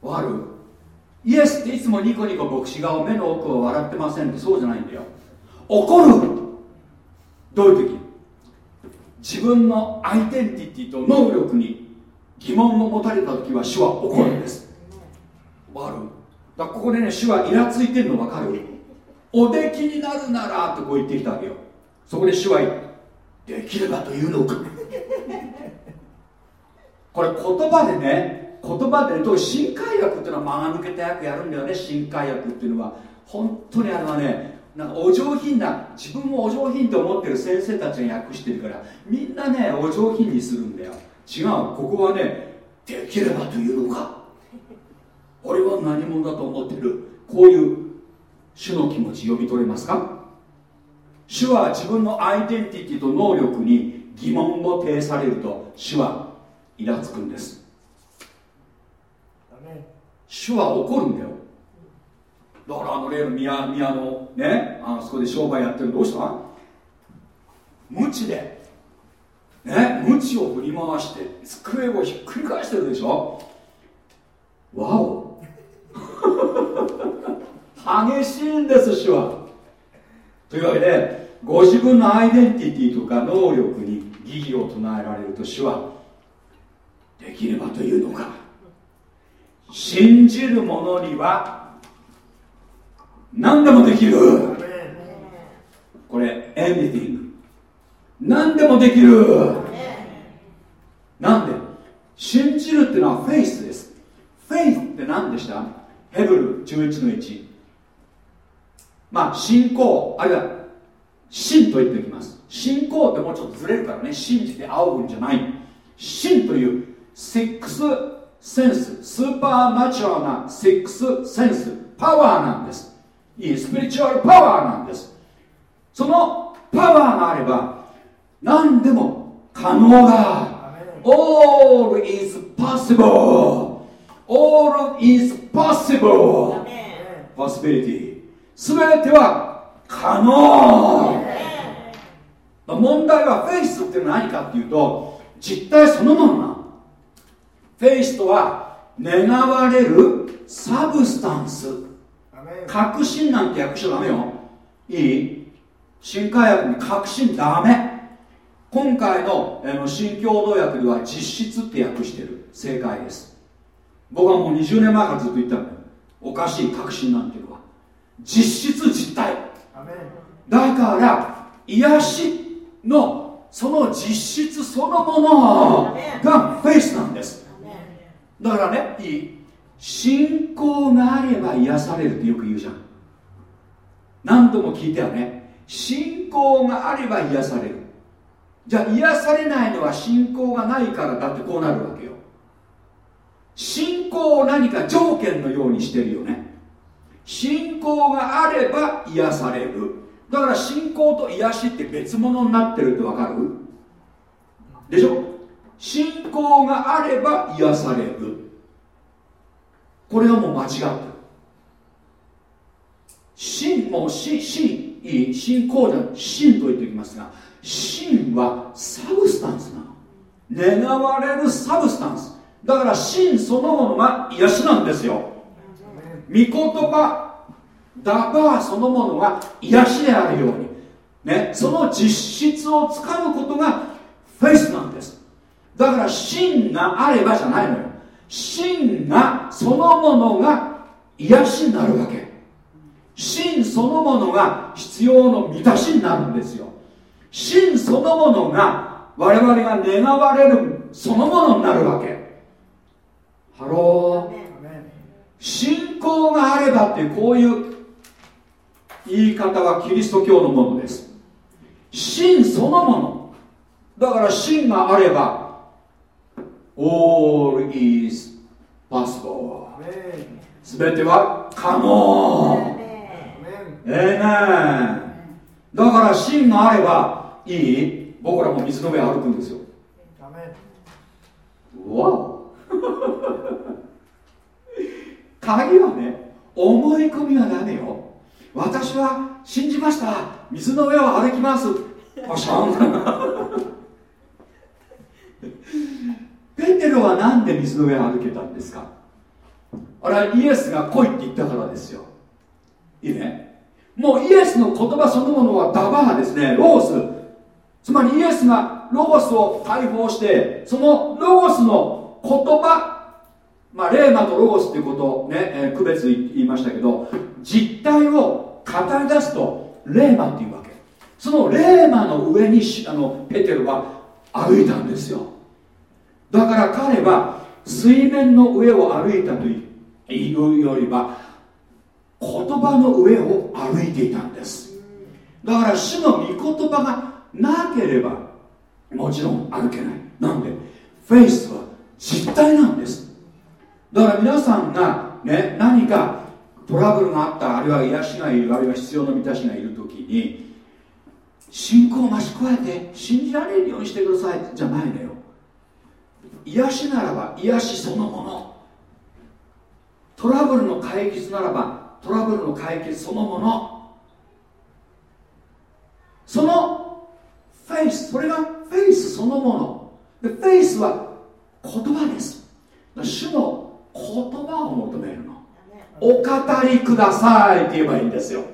わかる？イエスっていつもニコニコ牧師顔目の奥を笑ってませんってそうじゃないんだよ。怒る！どういう時？自分のアイデンティティと能力に疑問を持たれた時は主は怒るんです。わかる？だここでね主はイラついてるの分かる？おできになるならとこう言ってきたわけよ。そこで主はできればというのか。これ言葉でね言葉でね特に新海訳っていうのは間が抜けた役やるんだよね。新海訳っていうのは。本当にあれはねなんかお上品な自分もお上品と思ってる先生たちが訳してるからみんなねお上品にするんだよ。違う。ここはねできればというのか。俺は何者だと思ってる？こういう主の気持ち読み取れますか？主は自分のアイデンティティと能力に疑問を呈されると主はイラつくんです。主は怒るんだよ。だからあの例の宮宮のねあそこで商売やってるどうした？無知で。ね無知を振り回して机をひっくり返してるでしょ？わお。激しいんです主は。というわけでご自分のアイデンティティとか能力に疑義を唱えられると主はできればというのか。信じる者には何でもできる。これ anything 何でもできる。なんで？信じるっていうのはフェイスです。フェイスって何でした？ヘブル11の1まあ信仰あるいは信と言っておきます。信仰ってもうちょっとずれるからね。信じて仰ぐんじゃない。信というセックスセンス。スーパーナチュラルなセックスセンス。パワーなんです。いいスピリチュアルパワーなんです。そのパワーがあれば何でも可能だ All is possible. All is possible. Possibility. 全ては可能。問題はフェイスって何かっていうと実体そのものな faith とは願われる substance。確信なんて訳しちゃダメよ。いい？新改訳に確信ダメ。今回のあの新共同訳では実質って訳してる。正解です。僕はもう20年前からずっと言ったのおかしい確信なんていうのは。実質実体。だから癒しのその実質そのものがフェイスなんです。だからねいい信仰があれば癒されるってよく言うじゃん。何度も聞いたよね。信仰があれば癒される。じゃあ癒されないのは信仰がないからだってこうなるわけよ。信仰を何か条件のようにしてるよね信仰があれば癒される。だから信仰と癒しって別物になってるってわかる？でしょ？信仰があれば癒される。これはもう間違ってる。信もう信信い信仰じゃ信と言っておきますが信は substance なの。願われる substance。だから信そのものが癒しなんですよ。言葉ダバーそのものが癒しであるように、ね、その実質をつかむことがフェイスなんです。だから真があればじゃないのよ。真がそのものが癒しになるわけ。真そのものが必要の満たしになるんですよ。真そのものが我々が願われるそのものになるわけ。ハロー。信仰があればっていうこういう言い方はキリスト教のものです。信そのもの。だから信があれば All is possible 全ては可能。ええねだから信があればいい。僕らも水の上歩くんですよ。わお鍵はね思い込みはダメよ。私は信じました。水の上を歩きます。パシャン。ペテロは何で水の上を歩けたんですか？あれはイエスが来いって言ったからですよ。いいね？もうイエスの言葉そのものはダバーですね。ロース。つまりイエスがロゴスを解放してそのロゴスの言葉まあ、レーマとロゴスっていうことをね、えー、区別言いましたけど実態を語り出すとレーマっていうわけ。そのレーマの上にあのペテロは歩いたんですよ。だから彼は水面の上を歩いたというよりは言葉の上を歩いていたんです。だから主の御言葉がなければもちろん歩けない。なんで？フェイスは実体なんです。だから皆さんがね何かトラブルがあったあるいは癒しがいるあるいは必要の満たしがいる時に信仰を増し加えて信じられるようにしてくださいじゃないのよ。癒しならば癒しそのもの。トラブルの解決ならばトラブルの解決そのもの。そのフェイスそれがフェイスそのもの。でフェイスは言葉です。主の言葉を求めるの。お語りくださいって言えばいいんですよ。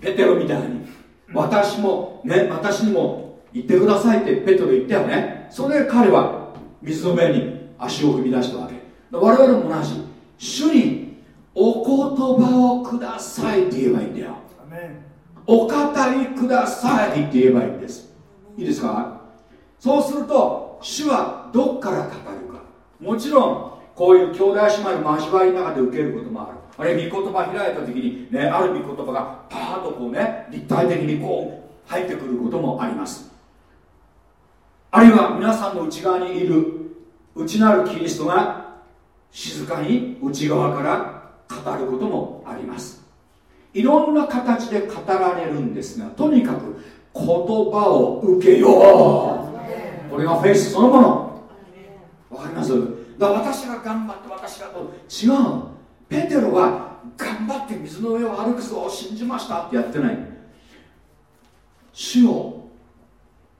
ペテロみたいに。私もね私にも言ってくださいってペテロ言ったよね。それで彼は水の上に足を踏み出したわけ。我々も同じ。主にお言葉をくださいって言えばいいんだよ。お語りくださいって言えばいいんです。いいですか？そうすると主はどっから語るか。もちろんこういう兄弟姉妹の交わりの中で受けることもある。あるいは御言葉開いた時に、ね、ある御言葉がパーッとこうね立体的にこう入ってくることもあります。あるいは皆さんの内側にいる内なるキリストが静かに内側から語ることもあります。いろんな形で語られるんですがとにかく言葉を受けよう。これがフェイスそのもの。わかります？だから私が頑張って私がと違うペテロは頑張って水の上を歩くぞ信じましたってやってない。主を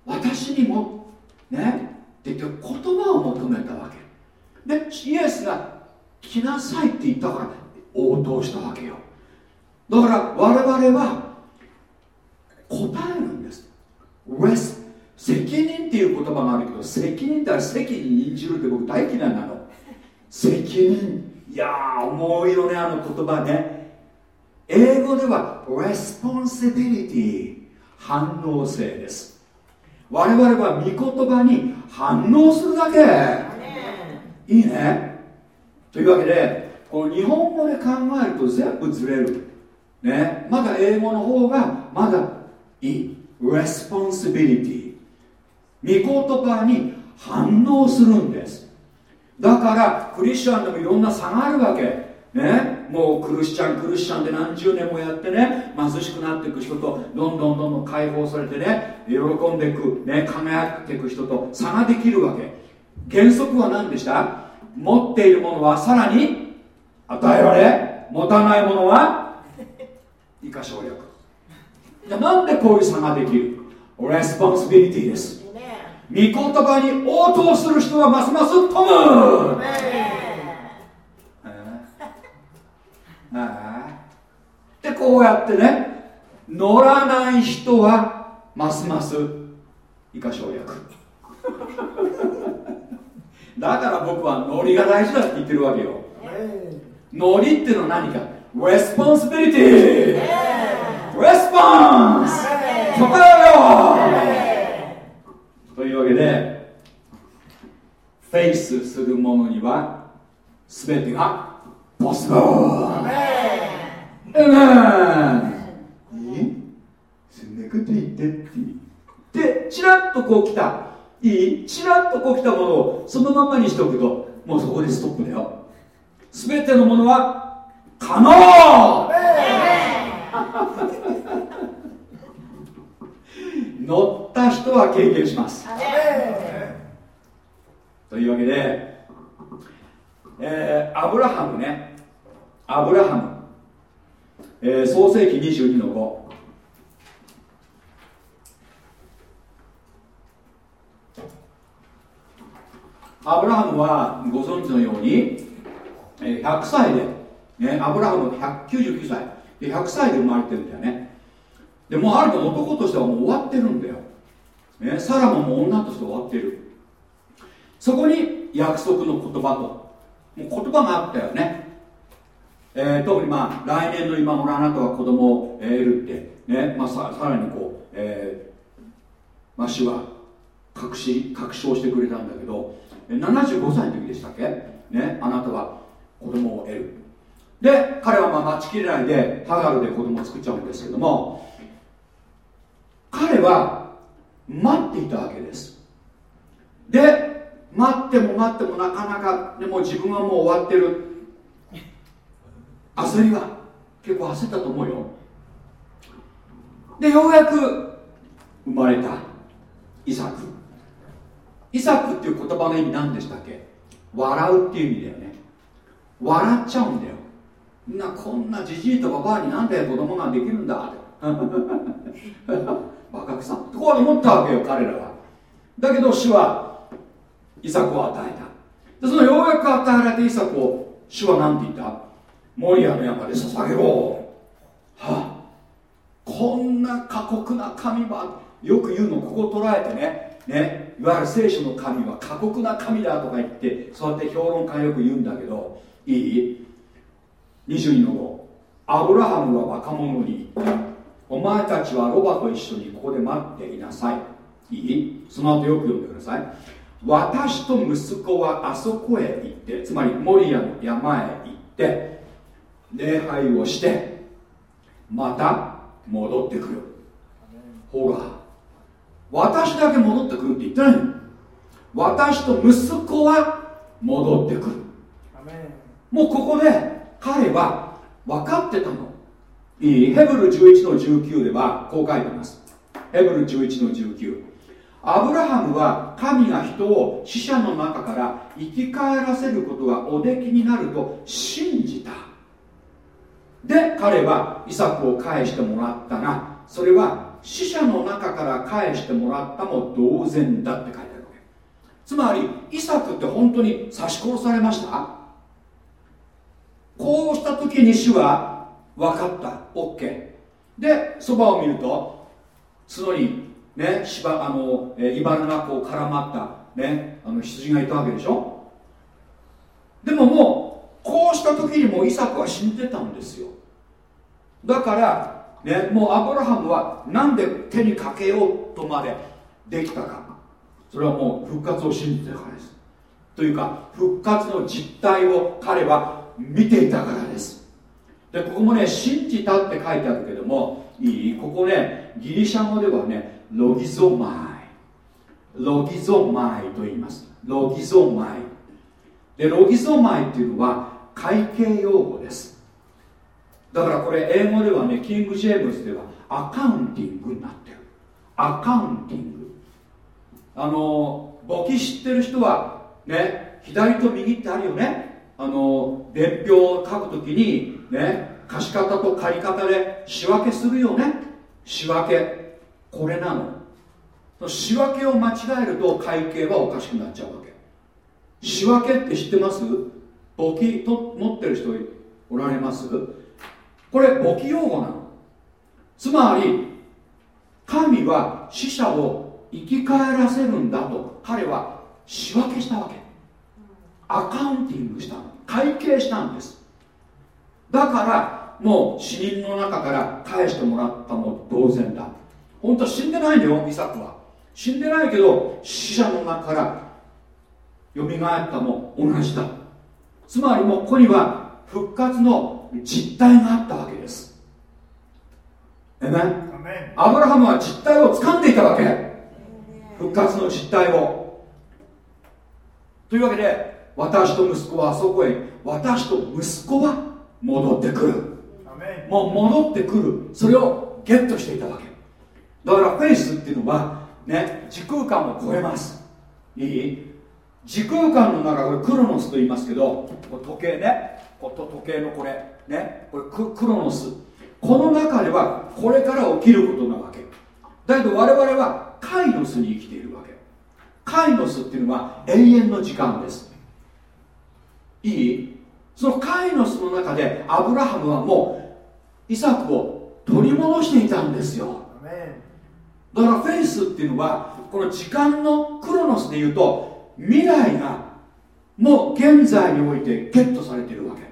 私にもねって言って言葉を求めたわけ。でイエスが来なさいって言ったから応答したわけよ。だから我々は答えるんです。責任っていう言葉があるけど責任って責任任じるって僕大嫌いなの。責任。いやー重いよねあの言葉ね。英語では responsibility 反応性です。我々は御言葉に反応するだけ。いいね。というわけでこの日本語で考えると全部ずれる。ね。まだ英語の方がまだいい。responsibility 御言葉に反応するんです。だからクリスチャンでもいろんな差があるわけ。ね、もうクリスチャンクリスチャンで何十年もやってね貧しくなっていく人とどんどんどんどん解放されてね喜んでいく、ね、輝っていく人と差ができるわけ。原則は何でした？持っているものはさらに与えられ持たないものは以下省略じゃなんでこういう差ができる？ responsibility です。言葉に応答する人はますます富むでこうやってね乗らない人はますます以下省略だから僕はノリが大事だって言ってるわけよ。ノリっていうのは何か？ responsibility responseそこだよというわけでフェイスする者には全てが possible えそんなこと言ってって。でチラッとこう来た。いい？チラッとこう来たものをそのままにしておくともうそこでストップだよ。全てのものは可能 乗った人は経験します。というわけで、えー、アブラハムね。アブラハム、えー、創世紀22の5アブラハムはご存知のように、えー、100歳で、ね、アブラハム199歳。で100歳で生まれてるんだよねでもあると男としてはもう終わってるんだよ、ね、サラももう女として終わってる。そこに約束の言葉と。もう言葉があったよね、えー、特にまあ来年の今頃あなたは子供を得るって。ね、まあ、ささらにこう、えーまあ、主は確信確証してくれたんだけど。75歳の時でしたっけ？ねあなたは子供を得る。で彼はまあ待ちきれないでハガルで子供を作っちゃうんですけども。は待っていたわけです。で待っても待ってもなかなかでも自分はもう終わってる。焦りは結構焦ったと思うよ。でようやく生まれた。イサク。イサクっていう言葉の意味何でしたっけ？笑うっていう意味だよね。笑っちゃうんだよ。なこんなじじいとばばあになんで子供ができるんだって。バカくさこう思ったわけよ彼らは。だけど主はイサクを与えた。でそのようやく与えられたイサクを主は何て言った？モリアの山で捧げろはあ。こんな過酷な神はよく言うのここを捉えてね。ね。いわゆる聖書の神は過酷な神だとか言ってそうやって評論家よく言うんだけどいい？22の5アブラハムは若者に言った。お前たちはロバと一緒にここで待っていなさい。いい？その後よく読んでください。私と息子はあそこへ行ってつまりモリアの山へ行って礼拝をしてまた戻ってくる。ほら。私だけ戻ってくるって言ってない私と息子は戻ってくる。もうここで彼は分かってたのいい？ヘブル11の19ではこう書いてます。ヘブル11の19アブラハムは神が人を死者の中から生き返らせることがおできになると信じた。で彼はイサクを返してもらったがそれは死者の中から返してもらったも同然だって書いてあるわけ。つまりイサクって本当に刺し殺されました？こうした時に主は分かった。OK でそばを見ると角にね芝あの、えー、茨がこう絡まったねあの羊がいたわけでしょ。でももうこうした時にもイサクは死んでたんですよ。だからねもうアブラハムはなんで手にかけようとまでできたか。それはもう復活を信じてるからです。というか復活の実態を彼は見ていたからです。でここもね信じたって書いてあるけどもいいここねギリシャ語ではねロギゾマイ。ロギゾマイと言います。ロギゾマイ。でロギゾマイっていうのは会計用語です。だからこれ英語ではねキング・ジェームズではアカウンティングになってる。アカウンティング。あの簿記知ってる人はね左と右ってあるよね。あの伝票を書くときにね貸方と借方で仕分けするよね。仕分け。これなの。仕分けを間違えると会計はおかしくなっちゃうわけ。仕分けって知ってます？簿記と持ってる人おられます？これ簿記用語なの。つまり神は死者を生き返らせるんだと。彼は仕分けしたわけ。アカウンティングしたの。会計したんです。だからもう死人の中から返してもらったも同然だ。本当は死んでないんだよイサクは。死んでないけど死者の中から蘇ったも同じだ。つまりもうここには復活の実態があったわけです。えねアブラハムは実態を掴んでいたわけ。復活の実態を。というわけで私と息子はあそこへ私と息子は戻ってくる。もう戻ってくる。それをゲットしていたわけ。だからフェイスっていうのはね時空間を超えます。いい？時空間の中これクロノスと言いますけど時計ね。時計のこれ。ね。これクロノス。この中ではこれから起きることなわけ。だけど我々はカイノスに生きているわけ。カイノスっていうのは永遠の時間です。いい？そのカイノスの中でアブラハムはもうイサクを取り戻していたんですよ。だからフェイスっていうのはこの時間のクロノスでいうと未来がもう現在においてゲットされているわけ。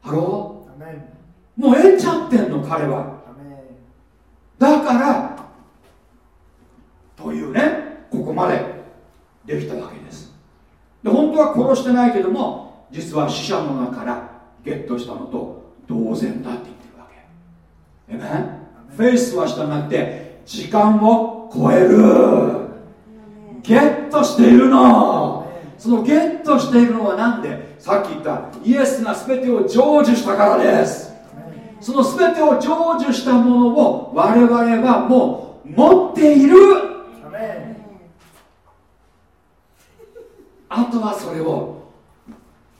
hello？もう得ちゃってんの彼は。だからというねここまでできたわけですで本当は殺してないけども実は死者の中からゲットしたのと同然だって言ってるわけ。えめフェイスは従って時間を超える。ゲットしているの。そのゲットしているのは何で？さっき言ったイエスが全てを成就したからです。その全てを成就したものを我々はもう持っている。あとはそれを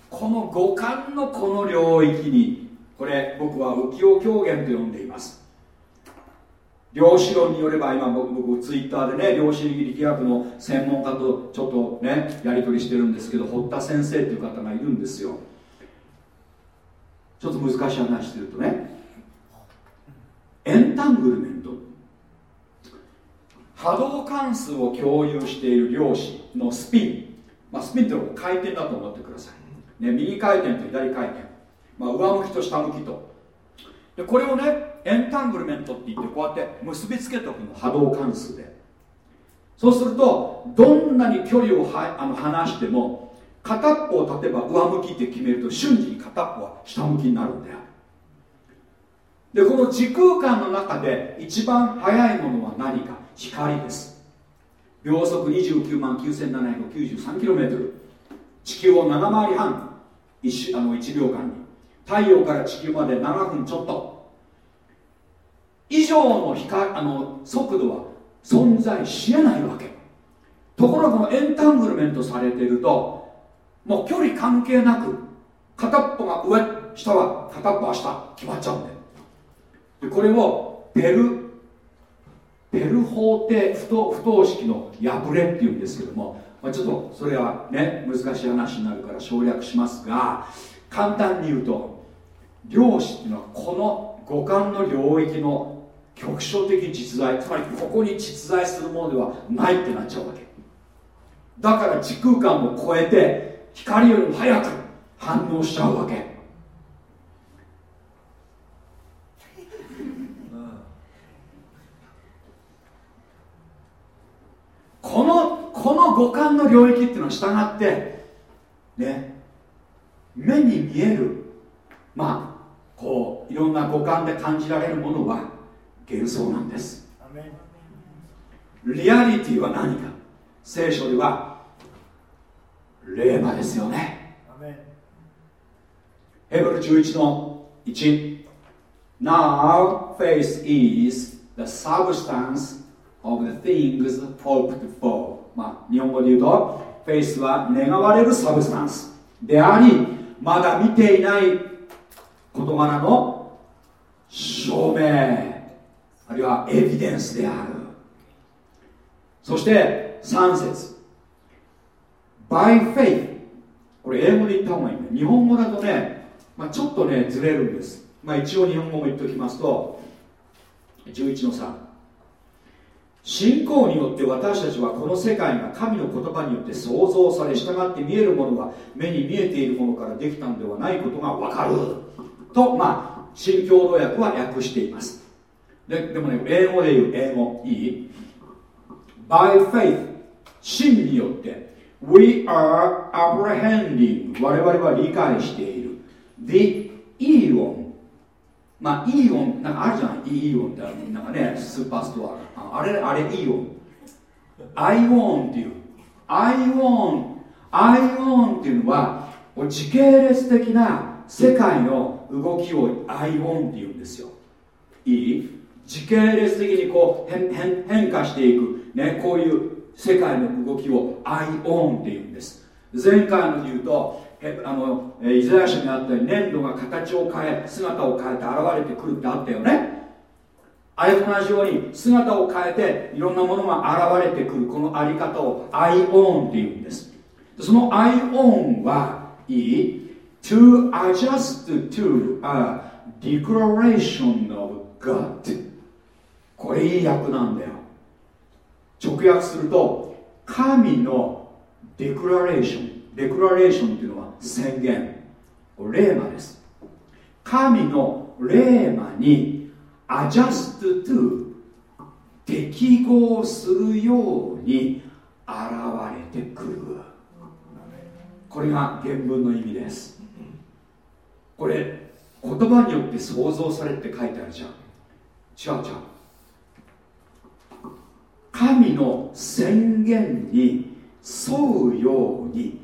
この五感のこの領域にこれ僕は浮世狂言と呼んでいます。量子論によれば今僕僕ツイッターでね量子力学の専門家とちょっとねやり取りしてるんですけど堀田先生っていう方がいるんですよ。ちょっと難しい話してるとねエンタングルメント。波動関数を共有している量子のスピン、まあ、スピンっていうのは回転だと思ってください、ね、右回転と左回転、まあ、上向きと下向きと。でこれをねエンタングルメントって言ってこうやって結びつけておくの波動関数で。そうするとどんなに距離をはあの離しても片っぽを例えば上向きって決めると瞬時に片っぽは下向きになるんだよ。でこの時空間の中で一番速いものは何か？光です。秒速29万 9793km 地球を7回り半。1, あの1秒間に。太陽から地球まで7分ちょっと。以上の光あの速度は存在しえないわけ。ところがこのエンタングルメントされてるともう距離関係なく片っぽが上下は片っぽは下。決まっちゃうんででこれをペルペル方程不等不等式の破れっていうんですけども、まあ、ちょっとそれはね難しい話になるから省略しますが簡単に言うと量子っていうのはこの五感の領域の局所的実在つまりここに実在するものではないってなっちゃうわけ。だから時空間を超えて光よりも早く反応しちゃうわけ。この五感の領域っていうのは従ってね目に見えるまあこういろんな五感で感じられるものは幻想なんです。リアリティは何か。聖書では霊魔ですよね。ヘブル11の1 Now faith is the substance of the things hoped for. まあ日本語で言うとフェイスは願われるサブスタンス。でありまだ見ていない事柄の証明。あるいはエビデンスである。そして3節。By faith これ英語で言った方がいいんだ日本語だとね、まあ、ちょっとねずれるんです。まあ一応日本語も言っておきますと11の3信仰によって私たちはこの世界が神の言葉によって創造され従って見えるものが目に見えているものからできたのではないことが分かる。とまあ新共同訳は訳しています。ででもね英語で言う英語いい？By faith 真によって we are apprehending 我々は理解している。The eon まあイーオンなんかあるじゃない？イーオンってなんかねスーパーストアあれあれイーオンアイオンっていう。アイオンアイオンっていうのは時系列的な世界の動きをアイオンっていうんですよ。いい？時系列的にこう変変変化していく、ね、こういう世界の動きをアイオンっていうんです。前回ので言うとあのイザヤ書にあったように粘土が形を変え姿を変えて現れてくるってあったよね。あれと同じように姿を変えていろんなものが現れてくるこのあり方をアイオンっていうんです。そのアイオンはいい？To adjust to a declaration of God これいい訳なんだよ。直訳すると神のデクラレーションデクラレーションっていうのは宣言。霊魔です。神の霊魔にアジャストトゥ適合するように現れてくる。これが原文の意味です。これ言葉によって想像されって書いてあるじゃん。違う違う。神の宣言に沿うように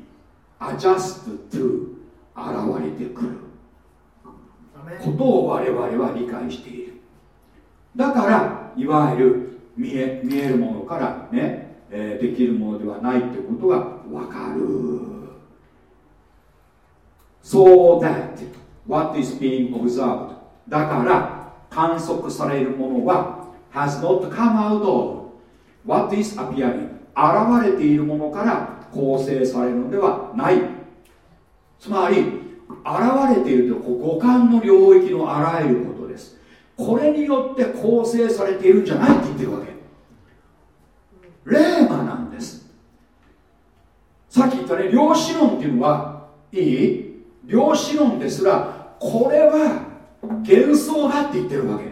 アジャストトゥ現れてくる。ことを我々は理解している。だからいわゆる見え見えるものからね、えー、できるものではないということが分かる。So that what is being observed? だから観測されるものは has not come out of. What is appearing? 現れているものから構成されるのではない。つまり現れているという五感の領域のあらゆること。これによって構成されているんじゃないって言ってるわけ。霊魔なんです。さっき言ったね量子論っていうのはいい？量子論ですらこれは幻想だって言ってるわけ。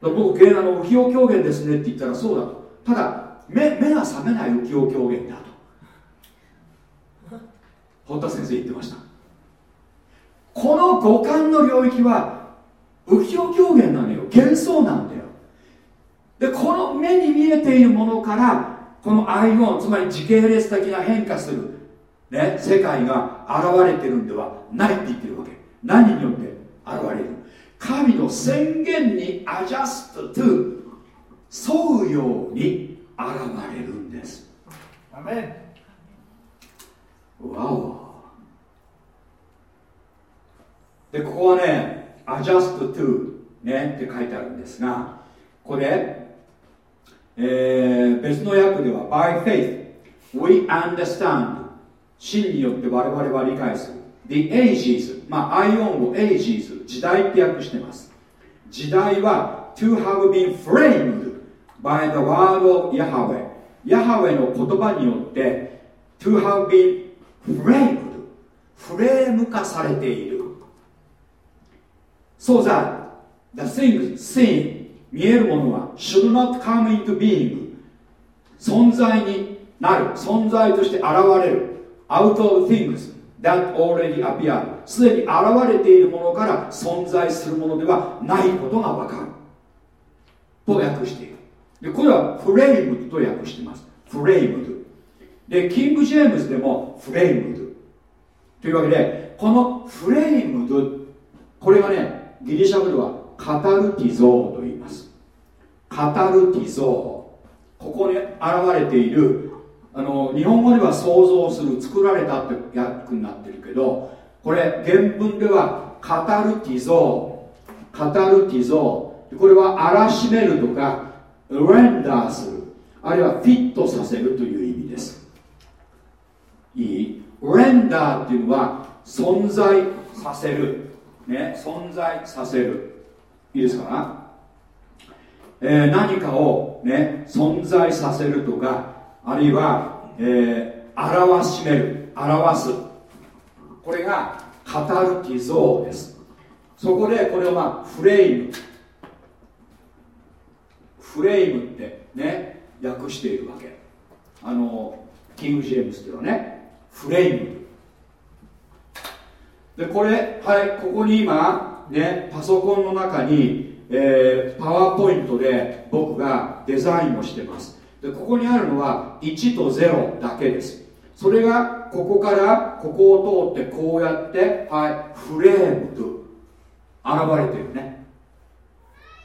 僕芸能の浮世狂言ですねって言ったらそうだと。ただ目目が覚めない浮世狂言だと。堀田先生言ってました。この五感の領域は浮世狂言なのよ。幻想なんだよ。でこの目に見えているものからこのアイオンつまり時系列的な変化する、ね、世界が現れてるんではないって言ってるわけ。何によって現れる神の宣言にアジャストトゥ沿うように現れるんです。わお。でここはね adjust to ねって書いてあるんですがこれ、えー、別の訳では by faith we understand 真によって我々は理解する the ages まあアイオンを ages 時代って訳してます時代は to have been framed by the word of Yahweh ヤハウェの言葉によって to have been framed フレーム化されている so that the things seen. 見えるものは should not come into being. 存在になる。存在として現れる。out of things that already appear. すでに現れているものから存在するものではないことがわかる。と訳している。でこれはフレイムと訳しています。フレイムでキング・ジェームズでもフレイムと。いうわけでこのフレイムドこれがねギリシャ語ではカタルティゾーと言います。カタルティゾー。ここに現れているあの日本語では想像する作られたって訳になってるけどこれ原文ではカタルティゾー。カタルティゾー。これは荒らしめるとかレンダーするあるいはフィットさせるという意味です。いい。レンダーっていうのは存在させる。ね存在させる。いいですかえー、何かをね存在させるとかあるいは、えー、表しめる表す。これがカタルティゾーです。そこでこれをフレイム。フレイムってね訳しているわけ。あのキング・ジェームスではねフレイム。でこれはいここに今ねパソコンの中に、えー、パワーポイントで僕がデザインをしてます。でここにあるのは1と0だけです。それがここからここを通ってこうやってはいフレームと現れてるね。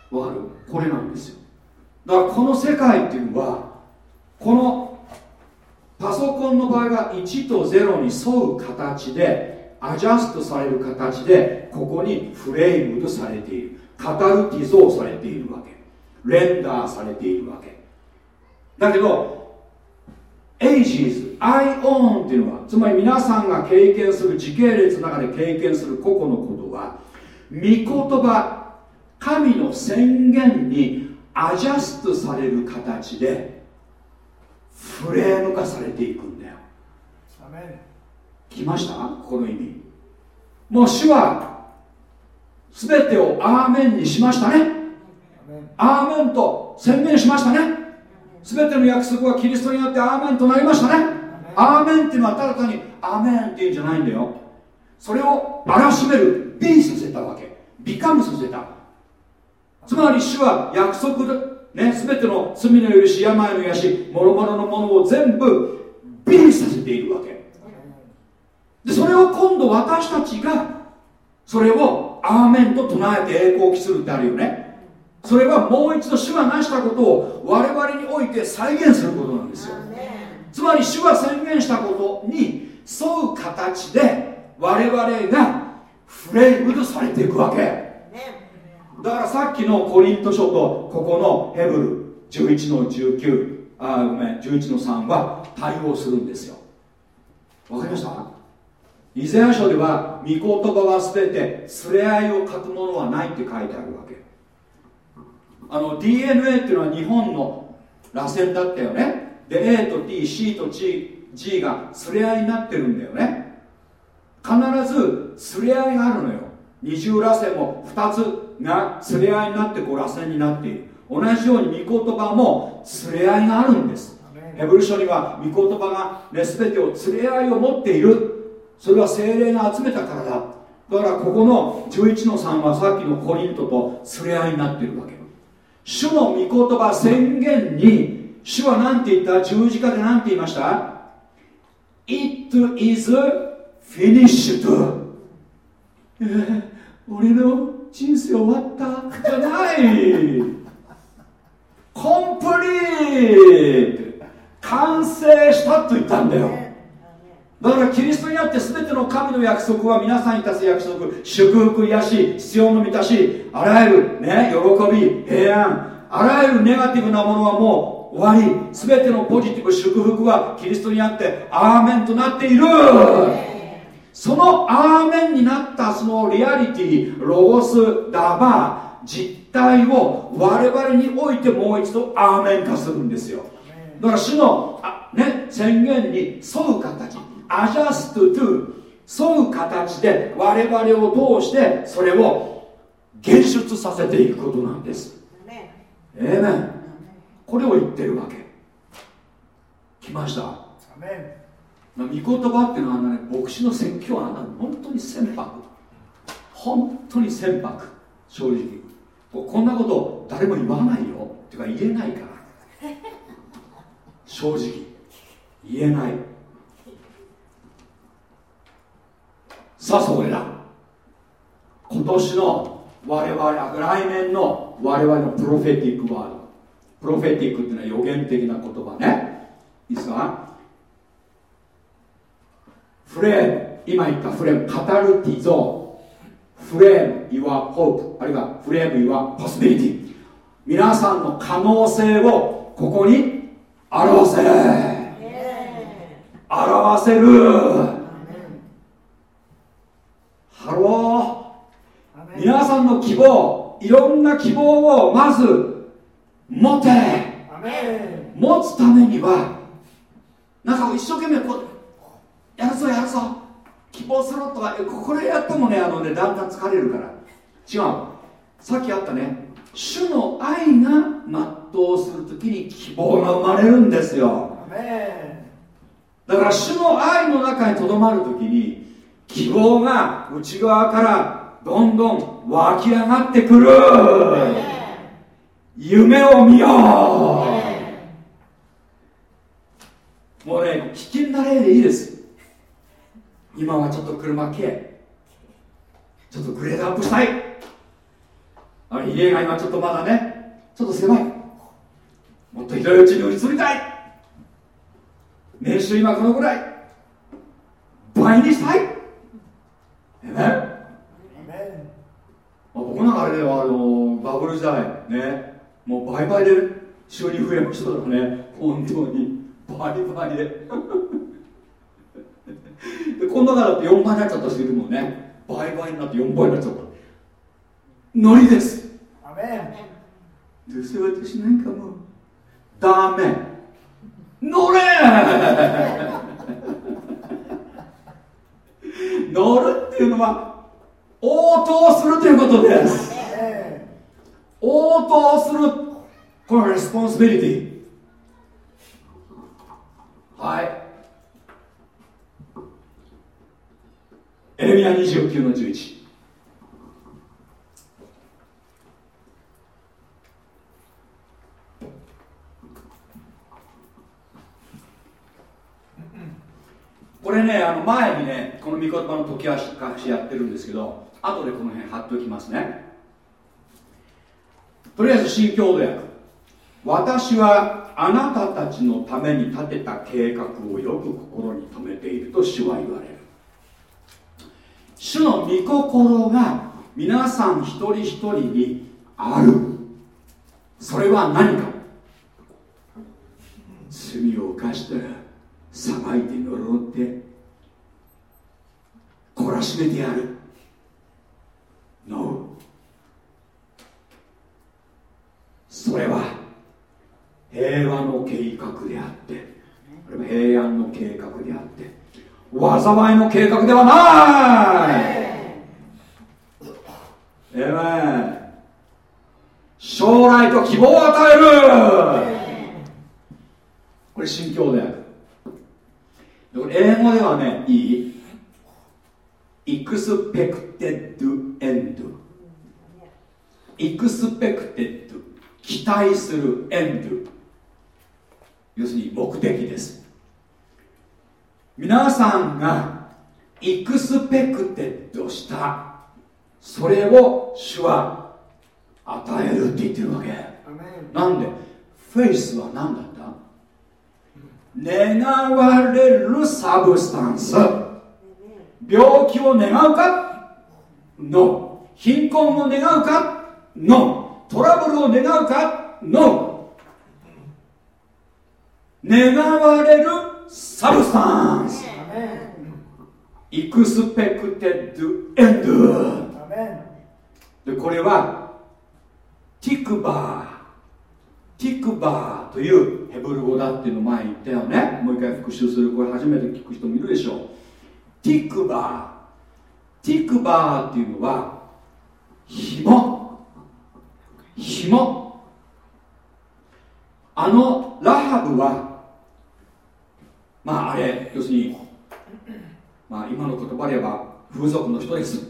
わかる？これなんですよ。だからこの世界っていうのはこのパソコンの場合は1と0に沿う形でアジャストされる形でここに framed とされている。カタルティゾーされているわけ。 render されているわけ。だけどエイジーズ I own っていうのはつまり皆さんが経験する時系列の中で経験する個々のことは御言葉神の宣言にアジャストされる形でフレーム化されていくんだよ。来ました？この意味。もう主は全てをアーメンにしましたね。アーメンと宣言しましたね。全ての約束はキリストによってアーメンとなりましたね。アーメンっていうのはただ単にアーメンっていうんじゃないんだよ。それを荒らしめるビンさせたわけ。ビカムさせた。つまり主は約束で、ね、全ての罪の許し病の癒し諸々のものを全部ビンさせているわけ。でそれを今度私たちがそれをアーメンと唱えて栄光を期するってあるよね。それはもう一度主が成したことを我々において再現することなんですよ。つまり主が宣言したことに沿う形で我々がフレームとされていくわけ。だからさっきのコリント書とここのヘブル11の19あごめん11の3は対応するんですよ。わかりました？イザヤ書では御言葉は全て連れ合いを書くものはないって書いてあるわけ。あの DNA っていうのは日本の螺旋だったよね。で A と TC と G, G が連れ合いになってるんだよね。必ず連れ合いがあるのよ。二重螺旋も2つが連れ合いになってこう螺旋になっている。同じように御言葉も連れ合いがあるんです。ヘブル書には御言葉が、ね、全てを連れ合いを持っているそれは精霊が集めたからだ。だからここの11の3はさっきのコリントと連れ合いになってるわけ主の御言葉宣言に主は何て言った？十字架で何て言いました ?It is finished. えー、俺の人生終わった？じゃない。コンプリート完成したと言ったんだよ。だからキリストにあって全ての神の約束は皆さんに立つ約束。祝福癒し必要の満たしあらゆるね喜び平安あらゆるネガティブなものはもう終わり。全てのポジティブ祝福はキリストにあってアーメンとなっている。そのアーメンになったそのリアリティロゴスダバー実態を我々においてもう一度アーメン化するんですよ。だから主の、ね、宣言に沿う形。アジャストトゥ沿う形で我々を通してそれを現出させていくことなんです。ええねこれを言ってるわけ。来ました。御言葉っていうのはね牧師の説教はあんな本当に船舶。本当に船舶。正直。こんなこと誰も言わないよ。っていうか言えないから。正直。言えないさあそれだ。今年の我々来年の我々のプロフェティックワード。プロフェティックっていうのは予言的な言葉ね。いいですか？フレーム。今言ったフレームカタルティゾーフレーム your hope あるいはフレーム your possibility 皆さんの可能性をここに表せ。表せるハロー皆さんの希望いろんな希望をまず持て。持つためにはなんか一生懸命こうやるぞやるぞ。希望するとかこれやってもねあのねだんだん疲れるから。違う。さっきあったね。主の愛が全うするときに希望が生まれるんですよ。だから主の愛の中にとどまるときに希望が内側からどんどん湧き上がってくる。夢を見よう。もうね危険な例でいいです。今はちょっと車系ちょっとグレードアップしたい。あれ家が今ちょっとまだねちょっと狭い。もっと広いうちに移りたい。年収今このぐらい。倍にしたいえね僕なんかあれではあのバブル時代ね。もう倍々で収入増えましたからね。本当に。倍々で。でこの中だって4倍になっちゃった人いるもんね。倍々になって4倍になっちゃった。ノリです。どうせ私なんかもうダメ。乗れ 乗るっていうのは応答するということです。応答するこれ responsibility。はい。エレミア29の11これねあの前にねこの御言葉の解き足しやってるんですけど後でこの辺貼っておきますね。とりあえず新共同訳私はあなたたちのために立てた計画をよく心に留めていると主は言われる。主の御心が皆さん一人一人にある。それは何か。罪を犯したら裁いて呪って懲らしめてやる。No それは平和の計画であってこれは平安の計画であって災いの計画ではない。えめ将来と希望を与える。これ心境である英語ではねいい。 expected end。 expected。期待する end。要するに目的です。皆さんが expected した。それを主は与えるって言ってるわけ。なんで？フェイスは何だった？願われる substance。病気を願うか ?No 貧困を願うか ?No トラブルを願うか ?No 願われる substance。イクスペクテッドエンドでこれはティクバーティクバーというヘブル語だっていうの前言ったよね。もう一回復習する。これ初めて聞く人もいるでしょう。ティクバーティクバーっていうのは紐。紐。あのラハブはまああれ要するにまあ今の言葉で言えば風俗の人です。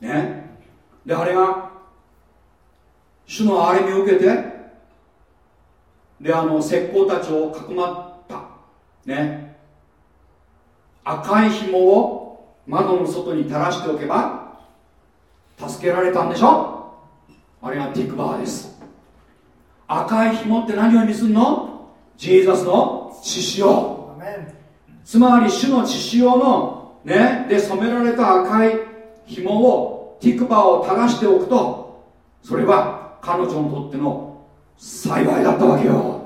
ね。であれが主の憐れみを受けてであの石膏たちをかくまったね。赤い紐を窓の外に垂らしておけば助けられたんでしょ？あれがティクバーです。赤い紐って何を意味するの？ジーザスの血潮。つまり主の血潮のねで染められた赤い紐をティクバーを垂らしておくとそれは彼女にとっての幸いだったわけよ。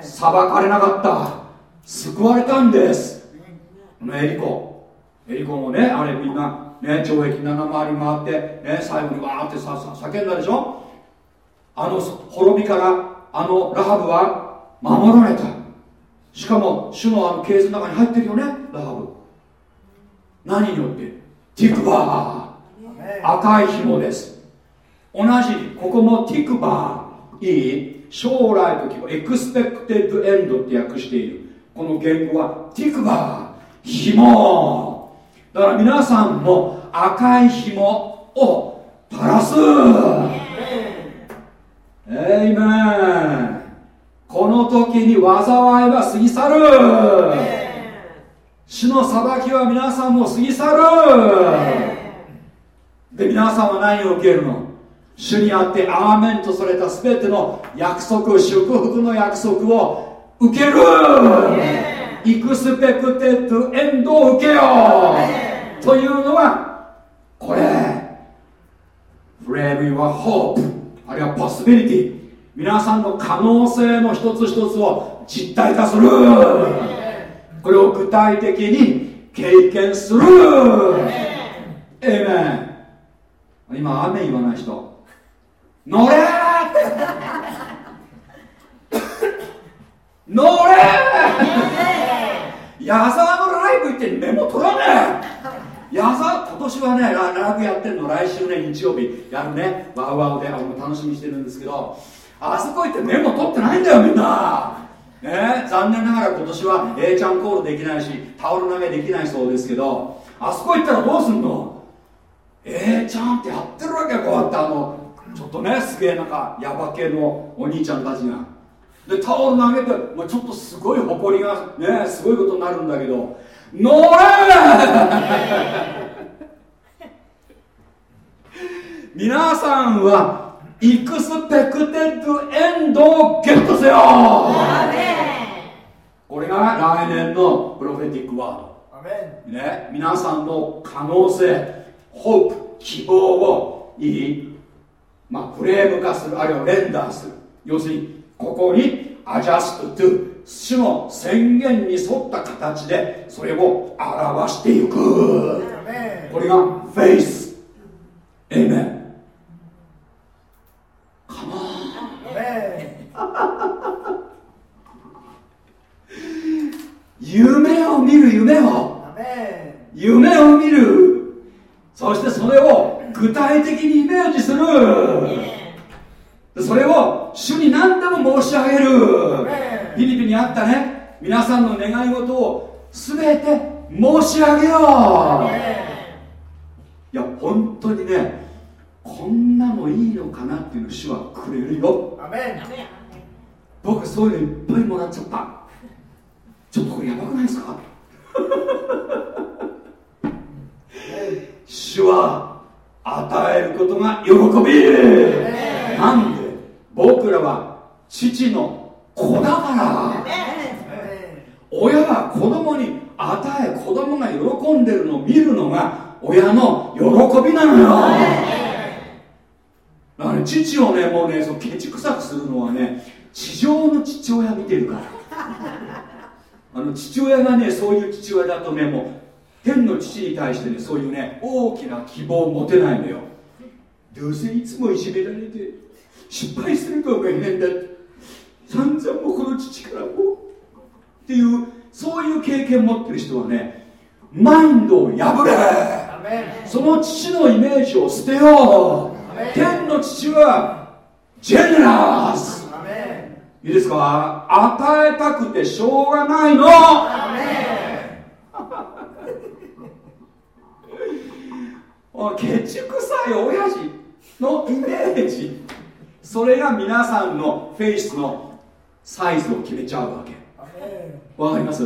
裁かれなかった。救われたんです。エリコ。エリコもねあれみんなね懲役7回り回ってね最後にわーってささ叫んだでしょ。あの滅びからあのラハブは守られた。しかも主のあのケースの中に入ってるよねラハブ。何によって？ティクバー。赤い紐です。同じここもティクバー。いい将来と希望 expected end って訳している。この原語はティクバー紐。だから皆さんも赤い紐を垂らす。エイメン。この時に災いは過ぎ去る。主の裁きは皆さんも過ぎ去る。で皆さんは何を受けるの？主にあってアーメンとされた全ての約束祝福の約束を受ける。イクスペクテッドエンドを受けよう。というのはこれ。フレービーはホープ。あるいはポスビリティ。皆さんの可能性の一つ一つを実体化する。これを具体的に経験する。エイメン今雨言わない人乗れ 乗れ矢沢のライブ行ってメモ取らねえ。矢沢今年はねラライブやってんの来週ね日曜日。やるね。ワウワウであの楽しみにしてるんですけど。あそこ行ってメモ取ってないんだよみんな。ね、残念ながら今年は A ちゃんコールできないしタオル投げできないそうですけど。あそこ行ったらどうすんの？A ちゃんってやってるわけよこうやってあのちょっとねすげえなんかヤバ系のお兄ちゃんたちが。でタオル投げて、まあ、ちょっとすごい誇りがねすごいことになるんだけど。乗れ 皆さんはイクスペクテッドエンドをゲットせよ。これが来年のプロフェティックワード。ね皆さんの可能性ホープ希望をいいまあ、フレーム化するあるいは render する。要するにここに adjust to 主の宣言に沿った形でそれを表していく。これがフェイス。 Amen come on。夢を見る夢を。夢を見る。そしてそれを具体的にイメージする。それを主に何でも申し上げる。フィリピンにあったね皆さんの願い事を全て申し上げよう。いや本当にねこんなのいいのかなっていう主はくれるよ。僕そういうのいっぱいもらっちゃった。ちょっとこれやばくないですか？主は与えることが喜び。なんで僕らは父の子だから。親は子供に与え子供が喜んでるのを見るのが親の喜びなのよ。だから、ね、父をねもうねそうケチくさくするのはね地上の父親見てるから。あの父親がねそういう父親だとねもう天の父に対してねそういうね大きな希望を持てないのよ。どうせいつもいじめられて失敗するかもしれないんだって。散々もこの父からも。っていうそういう経験を持ってる人はねマインドを破れ。その父のイメージを捨てよう。天の父はジェネラス。いいですか？与えたくてしょうがないのケチくさい親父のイメージ。それが皆さんのフェイスのサイズを決めちゃうわけ。わかります？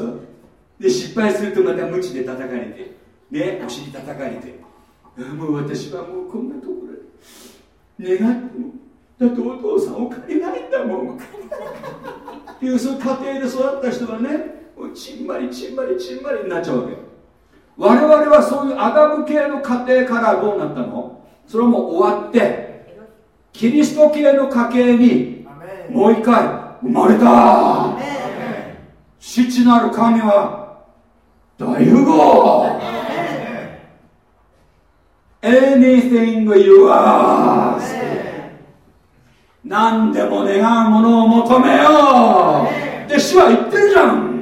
で失敗するとまた無知で叩かれてねお尻叩かれて。もう私はもうこんなところで願ってもだってお父さんお金ないんだもん。っていうその家庭で育った人がねちんまりちんまりちんまりになっちゃうわけ我々はそういうアダム系の家庭からどうなったの？それはもう終わってキリスト系の家系にもう一回生まれた。父なる神は大富豪。Anything you ask 何でも願うものを求めよう。で主は言ってるじゃん。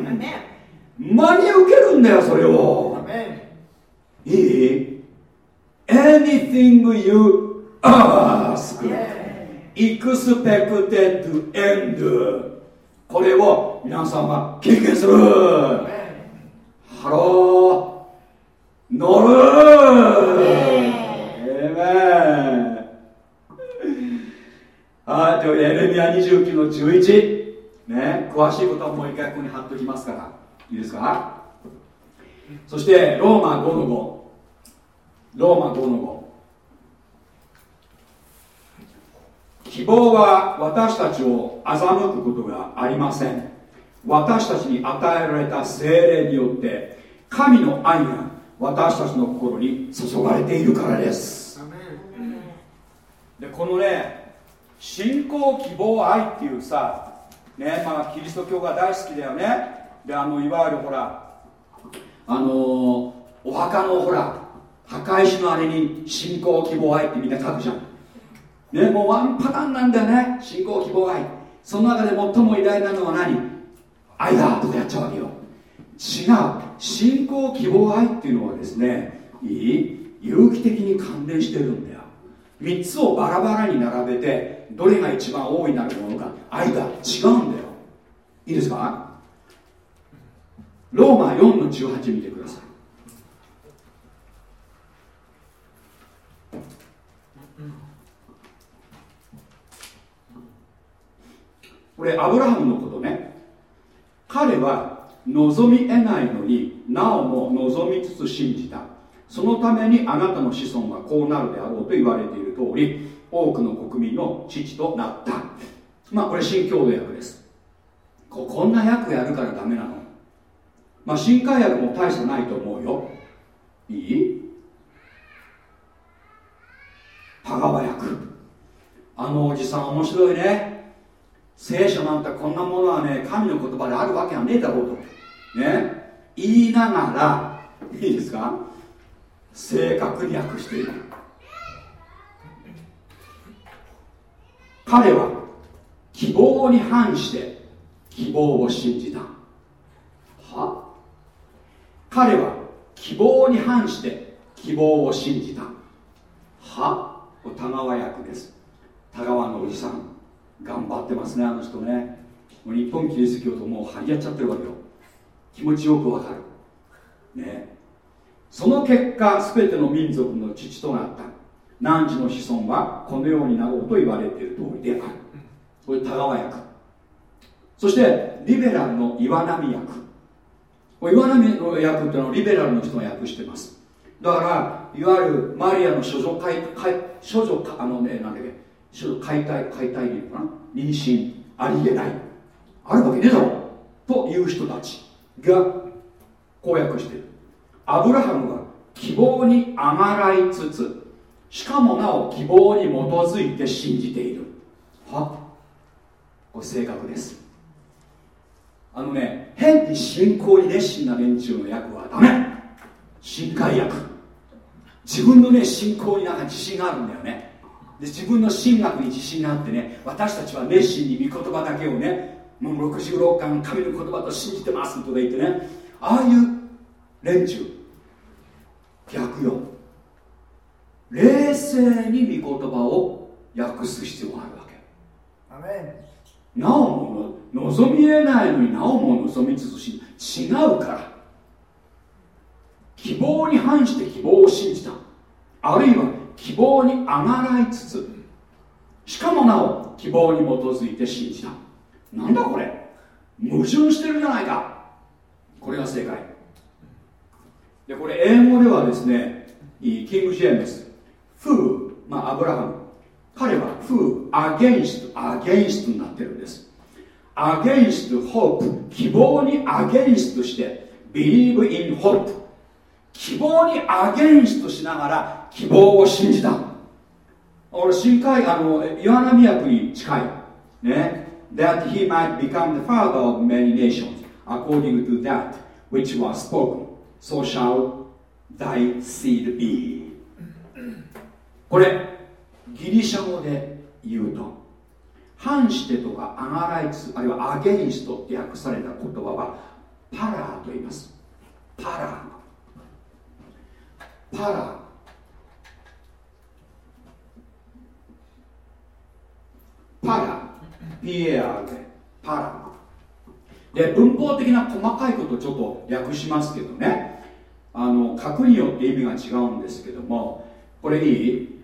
真に受けるんだよそれをいい？Anything you ask. Expected end. これを皆さんは経験する。ハロー乗る。えめはい、というエレミア29の11ね詳しいことはもう一回ここに貼っておきますから。いいですか？そしてローマ5の5ローマ5の5希望は私たちを欺くことがありません。私たちに与えられた精霊によって神の愛が私たちの心に注がれているからです。でこのね信仰希望愛っていうさねまあキリスト教が大好きだよね。であのいわゆるほらあのー、お墓のほら墓石のあれに信仰希望愛ってみんな書くじゃん。ねもうワンパターンなんだよね。信仰希望愛。その中で最も偉大なのは何？愛だとかやっちゃうわけよ。違う。信仰希望愛っていうのはですねいい。有機的に関連してるんだよ。3つをバラバラに並べてどれが一番大いなるものか。愛が違うんだよ。いいですか？ローマ4の18見てください。これアブラハムのことね。彼は望み得ないのになおも望みつつ信じた。そのためにあなたの子孫はこうなるであろうと言われている通り多くの国民の父となった。まあこれ新共同訳です。ここんな訳やるからダメなの。まあ新海訳も大差ないと思うよ。いい？香川訳あのおじさん面白いね。聖書なんてこんなものはね神の言葉であるわけはねえだろうとね。言いながらいいですか？正確に訳している彼は希望に反して希望を信じた。は？彼は希望に反して希望を信じた。は？田川役です。田川のおじさん。頑張ってますねあの人ね。もう日本キリスト教ともう張り合っちゃってるわけよ。気持ちよくわかる。ね。その結果全ての民族の父となった。汝の子孫はこのようになろうと言われている通りである。これ田川役。そしてリベラルの岩波役。岩波の役っていうのはリベラルの人が訳してます。だからいわゆるマリアの処女解処女あのねなんだっけ処女解体解体でいうかな？妊娠ありえない。あるわけねえだろという人たちが公約してるアブラハムは希望にあがらいつつしかもなお希望に基づいて信じている。はこれ正確です。あのね変に信仰に熱心な連中の役はダメ。信海役。自分のね信仰になんか自信があるんだよね。で自分の神学に自信があってね私たちは熱心に御言葉だけをねもう66巻神の言葉と信じてますとか言ってねああいう連中逆よ。冷静に御言葉を訳す必要があるわけ。なおも望みえないのになおも望みつつし違うから。希望に反して希望を信じた。あるいは希望にあがらいつつしかもなお希望に基づいて信じた。なんだこれ。矛盾してるじゃないか。これが正解。でこれ英語ではですねキング・ジェームス。フー、まあ、アブラハム。彼はフー、アゲンスト、アゲンストになってるんです。アゲンスト、ホープ。希望にアゲンストして believe in hope 希望にアゲンストしながら希望を信じた俺深海あの岩波役に近いね that he might become the father of many nations according to that which was spoken so shall thy seed be これギリシャ語で言うと反してとかアガライツあるいはアゲインストって訳された言葉はパラーと言いますパラーパラーパラ。PAR でパラ。で文法的な細かいことをちょっと訳しますけどね。あの核によって意味が違うんですけども。これいい？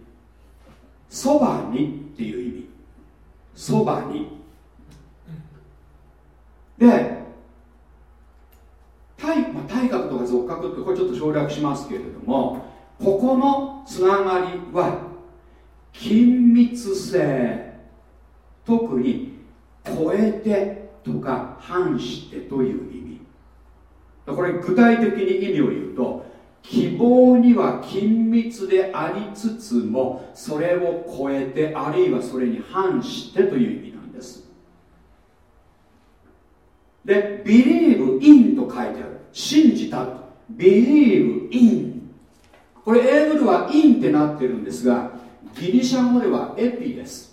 そばにっていう意味。そばに。で体,、まあ、体格とか俗格ってこれちょっと省略しますけれども。ここのつながりは緊密性。特に超えてとか反してという意味。これ具体的に意味を言うと希望には緊密でありつつもそれを超えてあるいはそれに反してという意味なんです。で believe in と書いてある。信じた believe in これ英語では in ってなってるんですがギリシャ語ではエピです。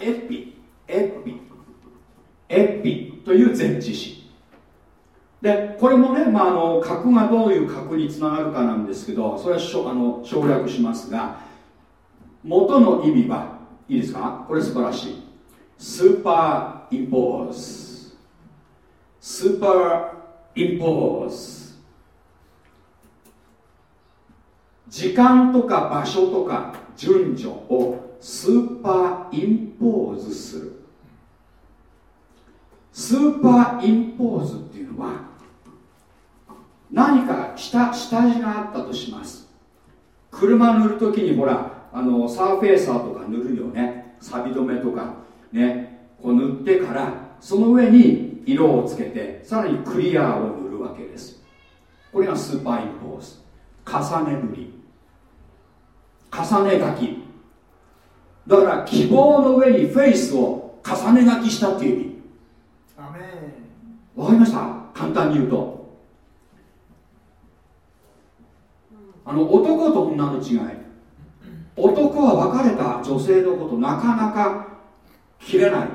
エピエピエピという前置詞。でこれもね、まあ、あの核がどういう核につながるかなんですけどそれはしょあの省略しますが元の意味はいいですか？これ素晴らしい。スーパーインポーズスーパーインポーズ時間とか場所とか順序をスーパーインポーズする。スーパーインポーズっていうのは何か下下地があったとします。車塗るときにほらあのサーフェーサーとか塗るよね。錆止めとかね。こう塗ってからその上に色をつけてさらにクリアを塗るわけです。これがスーパーインポーズ。重ね塗り。重ね書き。だから希望の上にフェイスを重ね書きしたっていう意味。わかりました？簡単に言うと。あの男と女の違い。男は別れた女性のことなかなか切れない。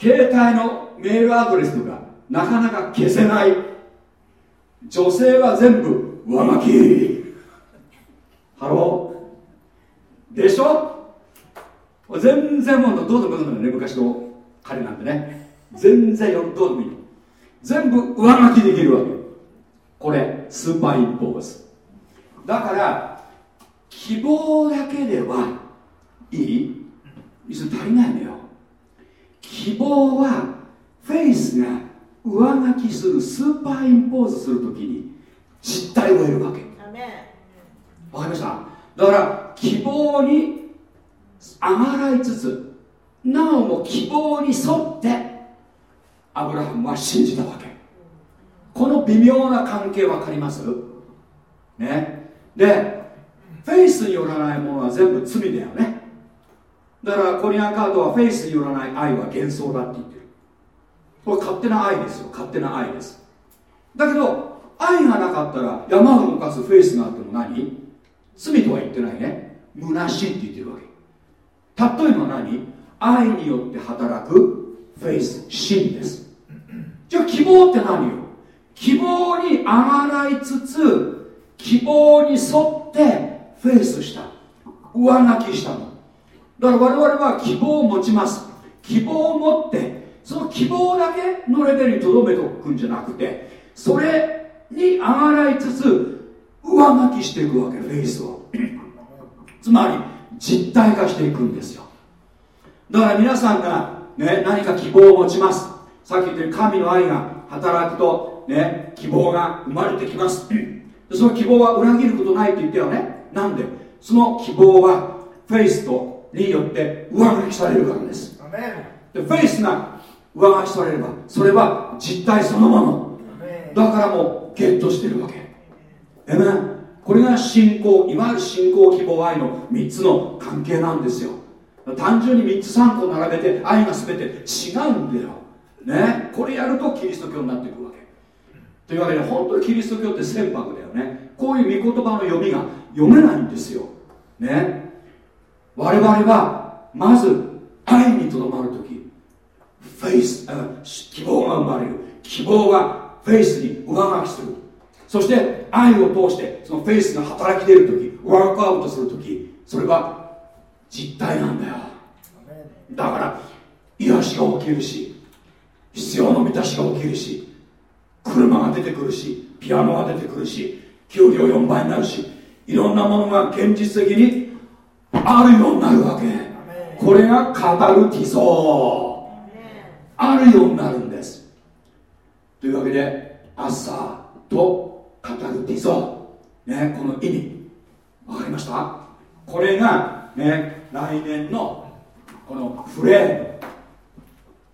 携帯のメールアドレスとかなかなか消せない。女性は全部上書き hello。でしょ？全然もうどうでもいいのよね昔の彼なんてね。全然どうでもいい全部上書きできるわけ。これスーパーインポーズ。だから希望だけではいい。水足りないのよ。希望はフェイスが上書きするスーパーインポーズするときに実体を得るわけ。わかりました。だから希望にあがらいつつなおも希望に沿ってアブラハムは信じたわけ。この微妙な関係分かります？ね。でフェイスによらないものは全部罪だよね。だからコリアンカードはフェイスによらない愛は幻想だって言ってる。これ勝手な愛ですよ。勝手な愛です。だけど愛がなかったら山を動かすフェイスがあっても何？罪とは言ってないね。虚しいって言ってるわけ。例えば何？愛によって働くフェイス真です。じゃあ希望って何よ？希望にあがらいつつ希望に沿ってフェイスした。上書きしたの。だから我々は希望を持ちます。希望を持ってその希望だけのレベルにとどめておくんじゃなくてそれにあがらいつつ上書きしていくわけフェイスを。つまり実体化していくんですよ。だから皆さんが、ね、何か希望を持ちます。さっき言ったように神の愛が働くと、ね、希望が生まれてきます。その希望は裏切ることないって言ったよね。なんで？その希望はフェイスとによって上書きされるからです。でフェイスが上書きされればそれは実体そのもの。だからもうゲットしてるわけえめこれが信仰いわゆる信仰希望愛の3つの関係なんですよ。単純に3つ3個並べて愛が全て違うんだよ。ね？これやるとキリスト教になっていくわけ。というわけで本当にキリスト教って船舶だよね。こういう御言葉の読みが読めないんですよ。ね？我々はまず愛にとどまるときフェイス希望が生まれる。希望がフェイスに上書きする。そして愛を通してそのフェイスが働き出るときワークアウトするときそれは実体なんだよ。だから癒しが起きるし必要の満たしが起きるし車が出てくるしピアノが出てくるし給料4倍になるしいろんなものが現実的にあるようになるわけ。これがカタルティソあるようになるんです。というわけで朝とカタルティソ、ね、この意味。わかりました？これが、ね、来年のこのフレーム。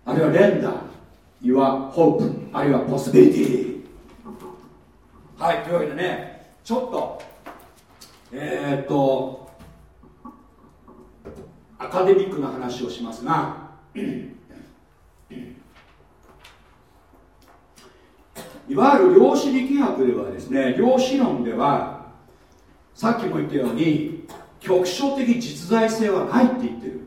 あるいはレンダー。Your hope あるいは possibility はいというわけでねちょっとえー、っとアカデミックな話をしますがいわゆる量子力学ではですね量子論ではさっきも言ったように局所的実在性はないって言ってる。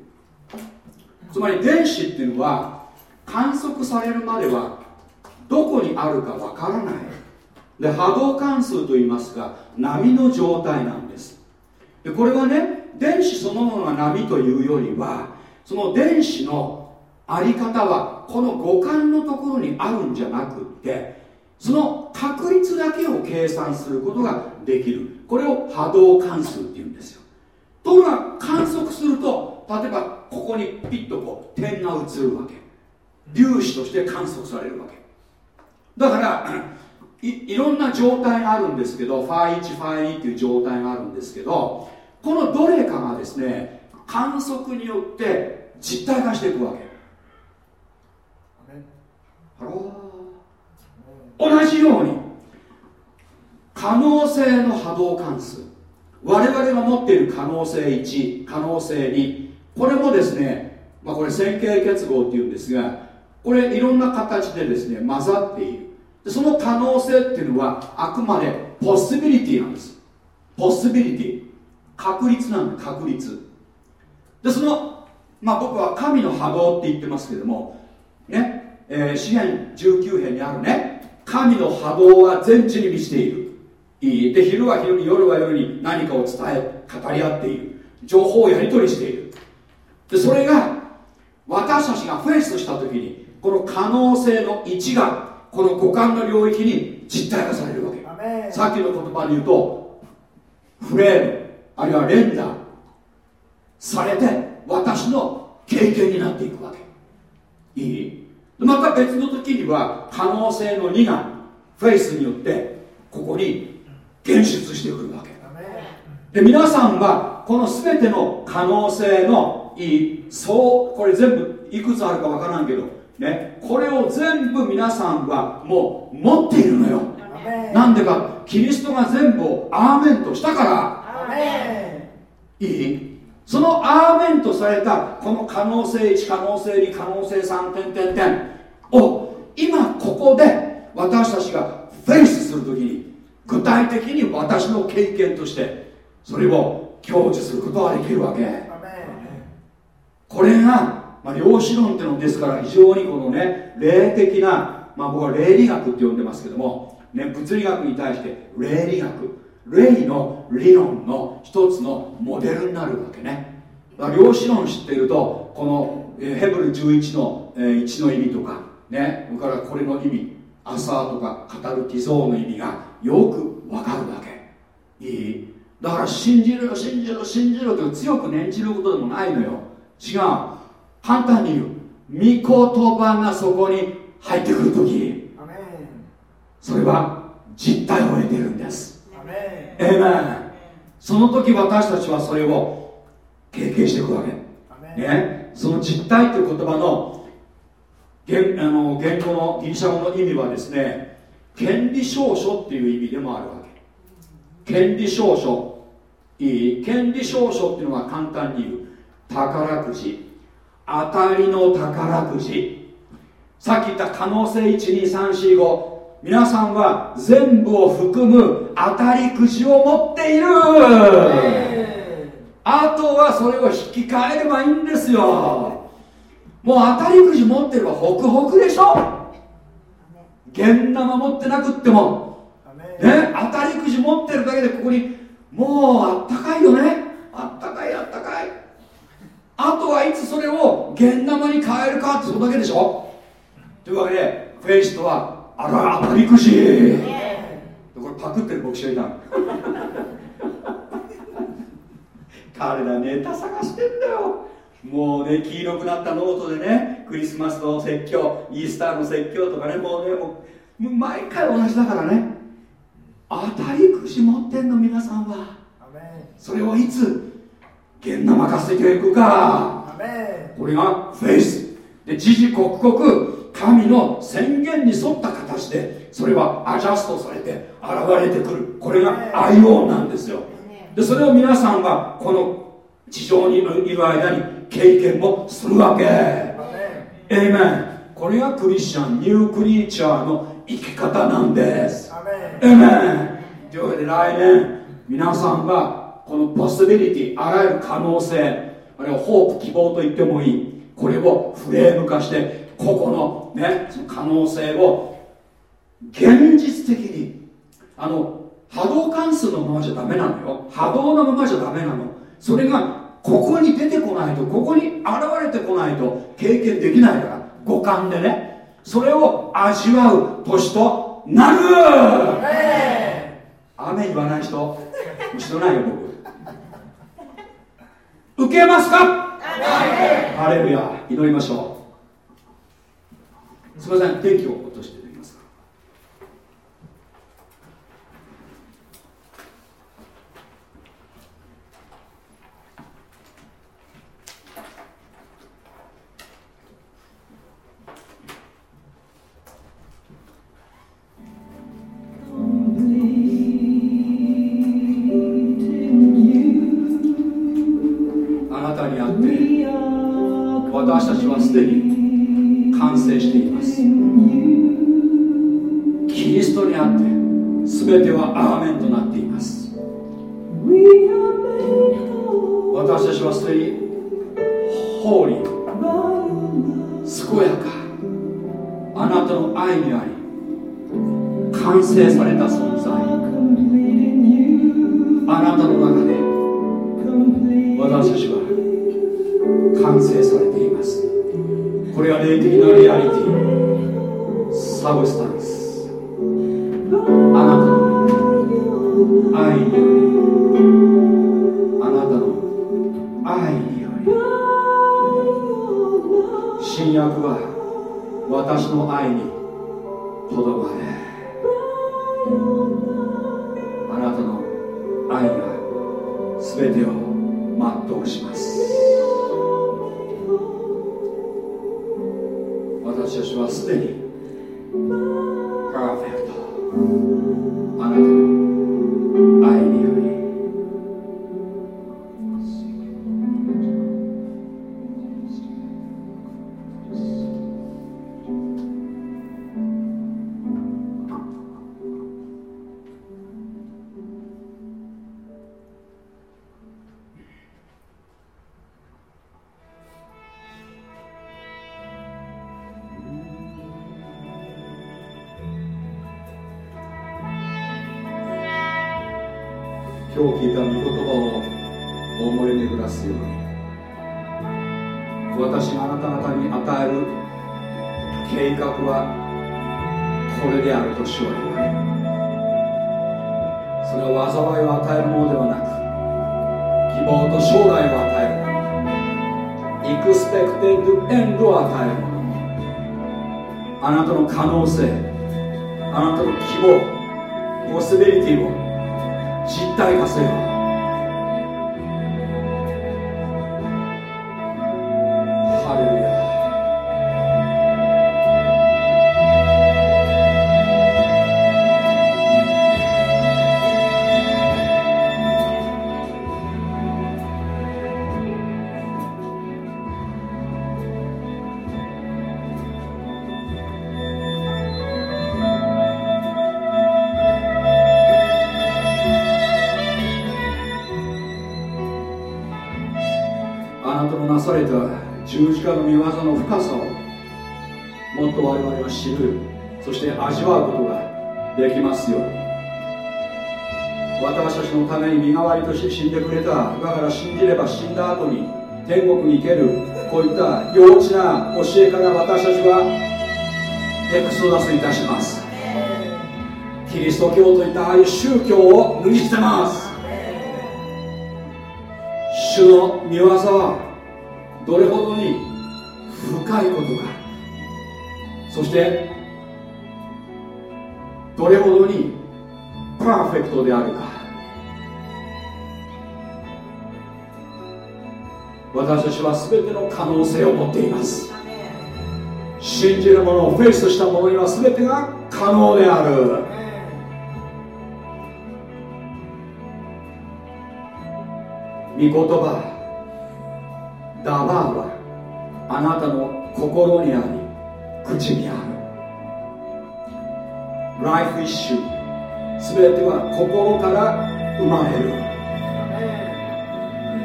つまり電子っていうのは観測されるまではどこにあるかわからない。で波動関数といいますが波の状態なんです。でこれはね電子そのものが波というよりはその電子のあり方はこの五感のところにあるんじゃなくってその確率だけを計算することができる。これを波動関数っていうんですよ。ところが観測すると例えばここにピッとこう点が映るわけ。粒子として観測されるわけ。だからいいろんな状態があるんですけどファイ1ファイ2っていう状態があるんですけどこのどれかがですね観測によって実体化していくわけ。ハロー同じように可能性の波動関数。我々が持っている可能性1可能性2これもですね、まあ、これ線形結合っていうんですがこれいろんな形でですね混ざっている。でその可能性っていうのはあくまでポッシビリティなんです。ポッシビリティ確率なんだ確率。でそのまあ僕は神の波動って言ってますけどもね、えー、詩篇19編にあるね神の波動は全地に満ちている。いい。で昼は昼に夜は夜に何かを伝え語り合っている。情報をやり取りしている。でそれが私たちがフェイスした時にこの可能性の1がこの五感の領域に実体化されるわけ。さっきの言葉で言うとフレームあるいはレンダーされて私の経験になっていくわけ。いいまた別の時には可能性の2がフェイスによってここに現出してくるわけ。で皆さんはこの全ての可能性のいいそうこれ全部いくつあるかわからんけどねこれを全部皆さんはもう持っているのよ。なんでかキリストが全部をアーメンとしたからいい？そのアーメンとされたこの可能性1可能性2可能性3点点点。を今ここで私たちがフェイスするときに具体的に私の経験としてそれを享受することができるわけ。これが、まあ、量子論っていうのですから非常にこのね霊的な、まあ、僕は霊理学って呼んでますけども、ね、物理学に対して霊理学。霊の理論の一つのモデルになるわけね。だから量子論知っているとこのヘブル11のえー1の意味とかねそれからこれの意味朝とかカタルティゾーの意味がよくわかるわけ。いい？だから信じるよ信じる信じるって強く念じることでもないのよ。違う。簡単に言う。御言葉がそこに入ってくるときそれは実体を得てるんですアメその時私たちはそれを経験していくわけ。ね、その実体という言葉の言あの言語のギリシャ語の意味はですね権利証書っていう意味でもあるわけ。権利証書。いい。権利証書っていうのは簡単に言う。宝くじ。当たりの宝くじ。さっき言った可能性12345皆さんは全部を含む当たりくじを持っている。あとはそれを引き換えればいいんですよ。もう当たりくじ持ってればホクホクでしょ。現生持ってなくっても。ね当たりくじ持ってるだけでここにもうあったかいよね。あったかいあったかい。あとはいつそれを現生に変えるかってそれだけでしょ。というわけでフェイスとはあら当たりくじでこれパクってる牧師がいたの。彼らネタ探してんだよ。もうね黄色くなったノートでねクリスマスの説教イースターの説教とかねもうねもう毎回同じだからね。当たりくじ持ってんの皆さんは。それをいつ現生化していくか。これがフェイス。で時々刻々神の宣言に沿った形でそれはアジャストされて現れてくる。これが愛用なんですよ。でそれを皆さんはこの地上にいる間に経験もするわけ。エイメン。これがクリスチャンニュークリーチャーの生き方なんです。エイメン。というわけで来年皆さんはこのポスビリティあらゆる可能性あるいはホープ希望と言ってもいい。これをフレーム化して個々のねその可能性を現実的にあの波動関数のままじゃダメなのよ。波動のままじゃダメなの。それがここに出てこないとここに現れてこないと経験できないから。五感でね。それを味わう年となる。雨言わない人後ろないよ僕。受けますか？ハレルヤ祈りましょうすみません電気を落として。可能性を持っています。信じる者をフェイスした者には全てが可能である。御言葉ダバーはあなたの心にあり口にある。ライフイッシュ全ては心から生まれる。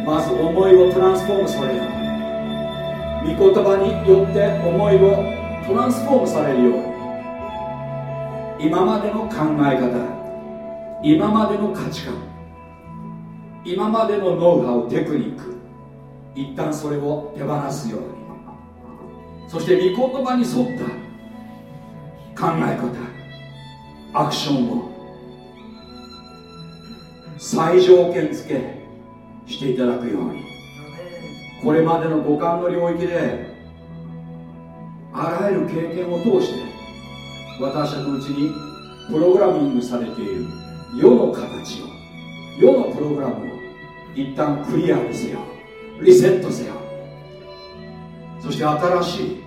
まず思いをトランスフォームされる。御言葉によって思いをトランスフォームされるように。今までの考え方今までの価値観今までのノウハウテクニック一旦それを手放すように。そして御言葉に沿った考え方アクションを最条件付けしていただくように。これまでの五感の領域であらゆる経験を通して私たちのうちにプログラミングされている世の形を世のプログラムを一旦クリアにせよリセットせよそして新しい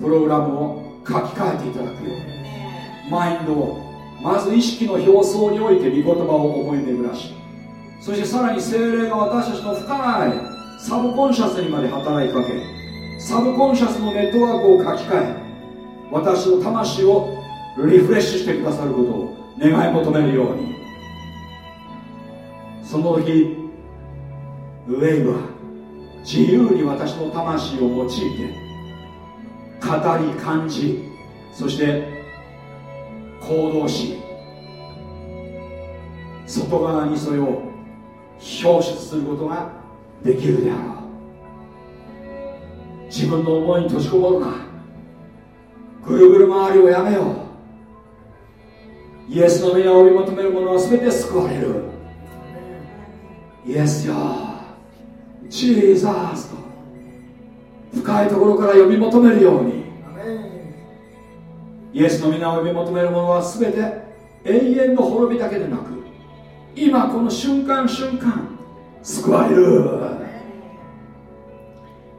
プログラムを書き換えていただくようにマインドをまず意識の表層において御言葉を思い巡らしそしてさらに精霊が私たちの深いサブコンシャスにまで働いかけサブコンシャスのネットワークを書き換え私の魂をリフレッシュしてくださることを願い求めるように。その時ウェイは自由に私の魂を用いて語り感じそして行動し外側にそれを表出することができるであろう。自分の思いに閉じこもるな。ぐるぐる回りをやめよう。イエスの皆を追い求める者は全て救われる。イエスよ。ジーザースと。深いところから呼び求めるように。イエスの皆を呼び求める者は全て永遠の滅びだけでなく今この瞬間瞬間救われる。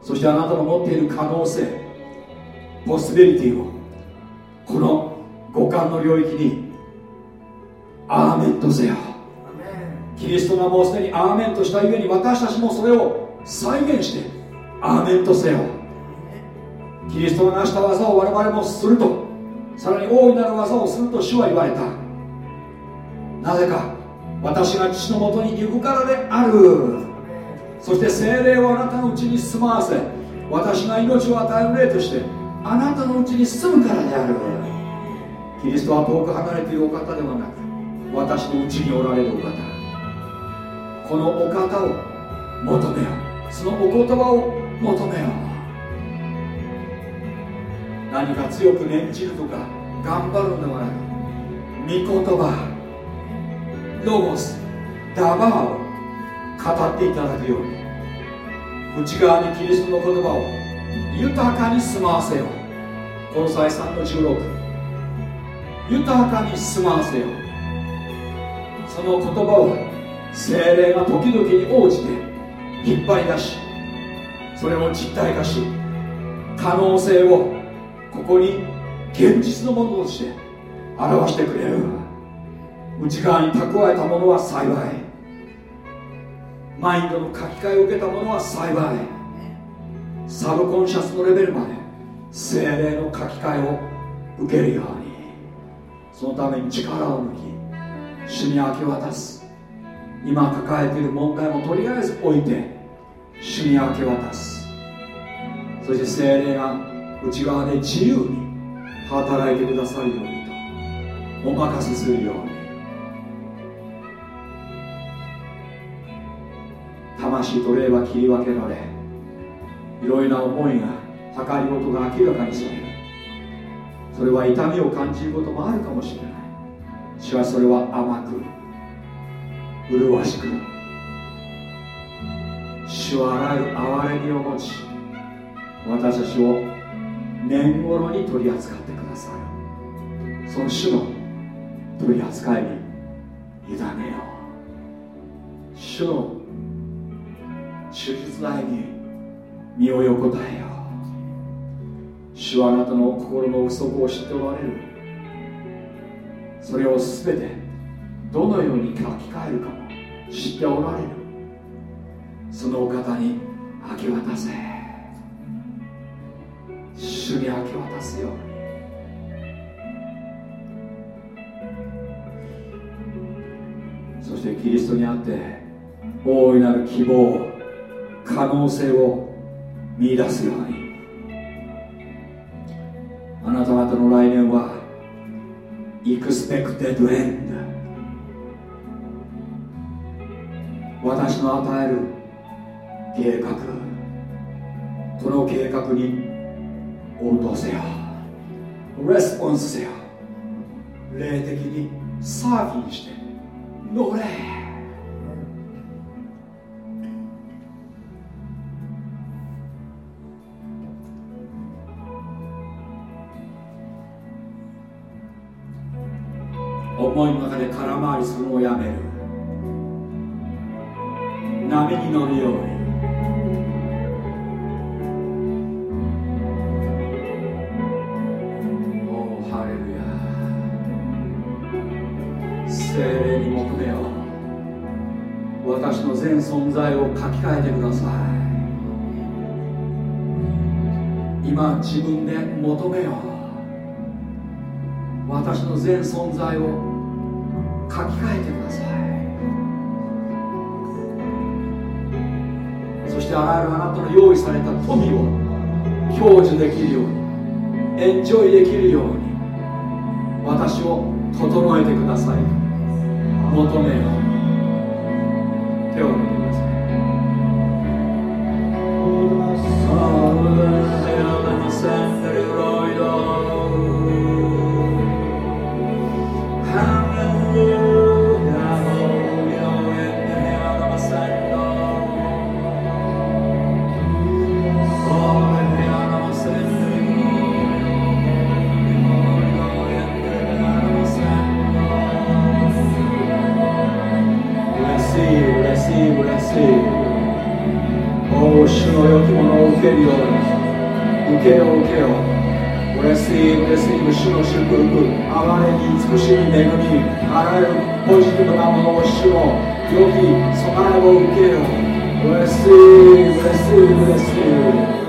そしてあなたの持っている可能性ポスビリティをこの五感の領域にアーメンとせよ。キリストがもうすでにアーメンとしたゆえに私たちもそれを再現してアーメンとせよ。キリストが成した技を我々もするとさらに大いなる技をすると主は言われた。なぜか私が父のもとに行くからである。そして精霊をあなたのうちに住まわせ私が命を与える霊としてあなたのうちに住むからである。キリストは遠く離れているお方ではなく私のうちにおられるお方。このお方を求めよう。そのお言葉を求めよう。何か強く念じるとか頑張るのではなく御言葉。ロゴスダバーを語っていただくように。内側にキリストの言葉を豊かに住まわせよこの際3の16豊かに住まわせよその言葉を精霊が時々に応じて引っ張り出しそれを実体化し可能性をここに現実のものとして表してくれる。内側に蓄えたものは幸い。マインドの書き換えを受けたものは幸い。サブコンシャスのレベルまで精霊の書き換えを受けるように。そのために力を抜き主に明け渡す。今抱えている問題もとりあえず置いて主に明け渡す。そして精霊が内側で自由に働いてくださるようにとお任せするように。魂と霊は切り分けられいろいろな思いが計りごとが明らかにされる。それは痛みを感じることもあるかもしれない。しかしそれは甘く麗しく主はあらゆる憐れみを持ち私たちを年頃に取り扱ってくださる。その主の取り扱いに委ねよう。主の手術台に身を横たえよう。主はあなたの心の不足を知っておられる。それを全てどのように書き換えるかも知っておられる。そのお方に明け渡せ。主に明け渡すように。そしてキリストにあって大いなる希望可能性を見出すように。あなた方の来年はイクスペクテッドエンド。私の与える計画。この計画に応答せよ。レスポンスせよ。霊的にサーフィンして乗れ。思いの中で空回りするのをやめる。波に乗るように。おおハレルヤ。精霊に求めよう。私の全存在を書き換えてください。今自分で求めよう。私の全存在を書き換えてください。そしてあらゆるあなたの用意された富を享受できるようにエンジョイできるように私を整えてください。求めよう。手を挙げてください。けるように受けよう受けよう嬉しい嬉しい主の祝福哀れに慈しい恵みあらゆるポジティブなものを主の良き備えを受けよう嬉しい嬉しい嬉しいし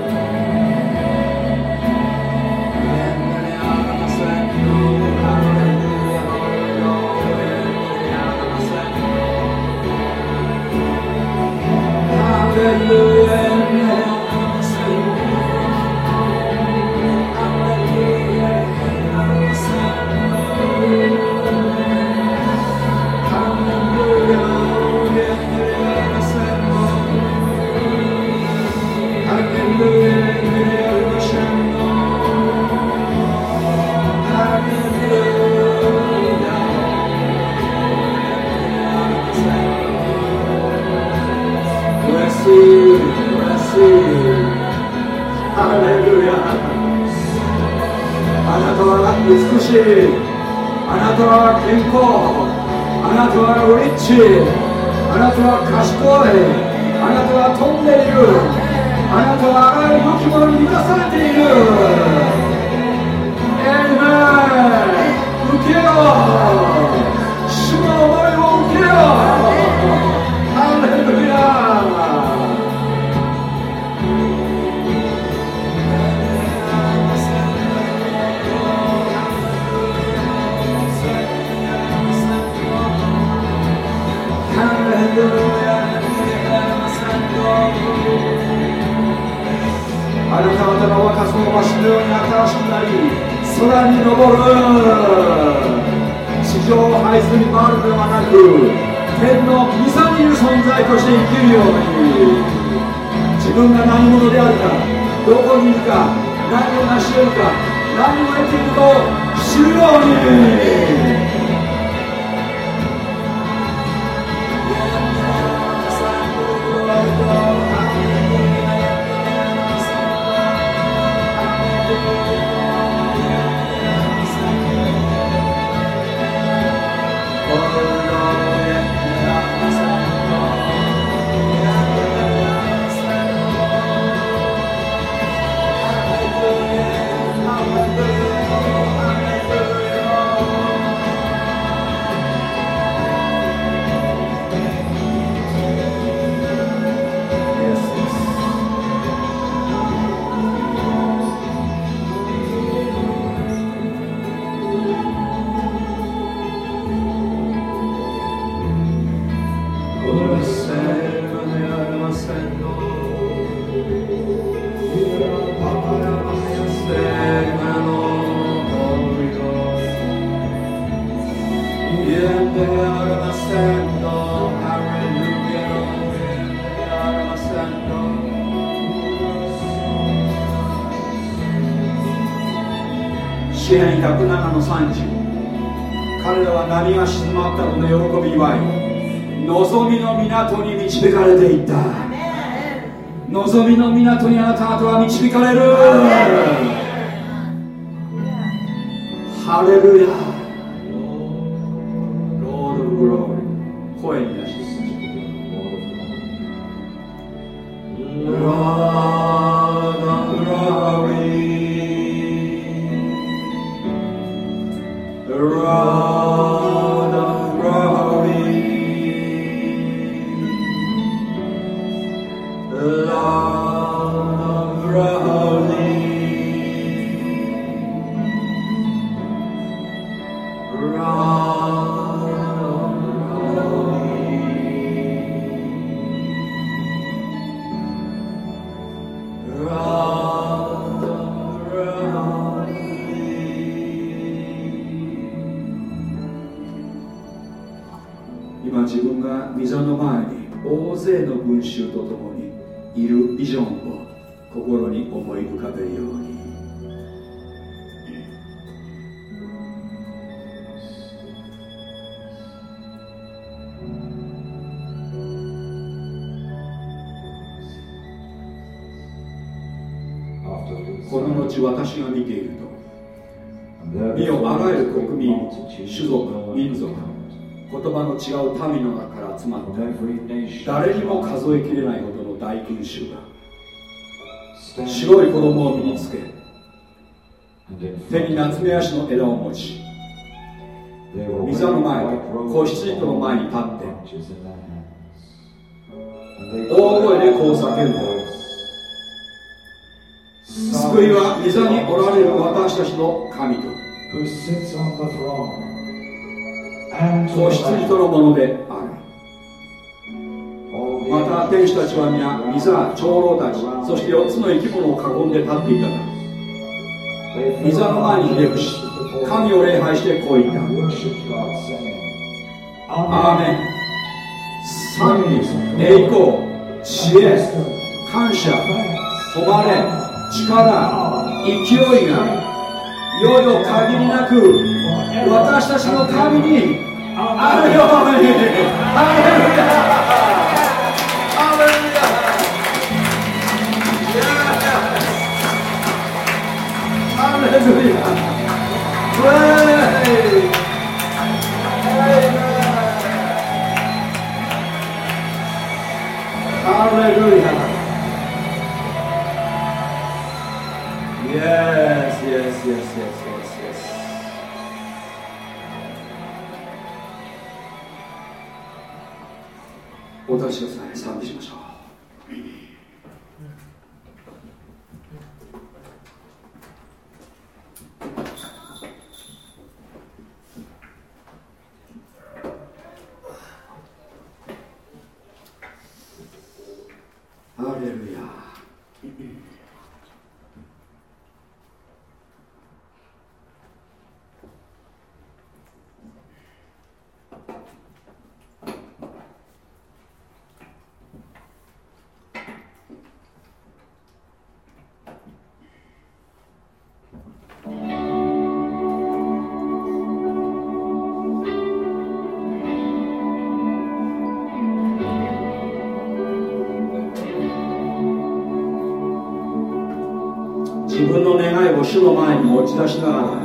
いるビジョンを心に思い浮かべるように。この後私が見ていると見よあらゆる国民種族民族言葉の違う民の中から集まって誰にも数えきれないほどの大群衆が白い衣を身につけ手に夏目足の枝を持ち御座の前で子羊との前に立って大声でこう叫んだ救いは御座におられる私たちの神と。子羊とのものでまた天使たちは皆御座長老たちそして4つの生き物を囲んで立っていたが they 御座の前にひれ伏し神を礼拝してこう言った。アーメン。賛美栄光知恵感謝誉れ力勢いがいよいよ限りなく私たちの神にあるように。私はの前に持ち出しながら。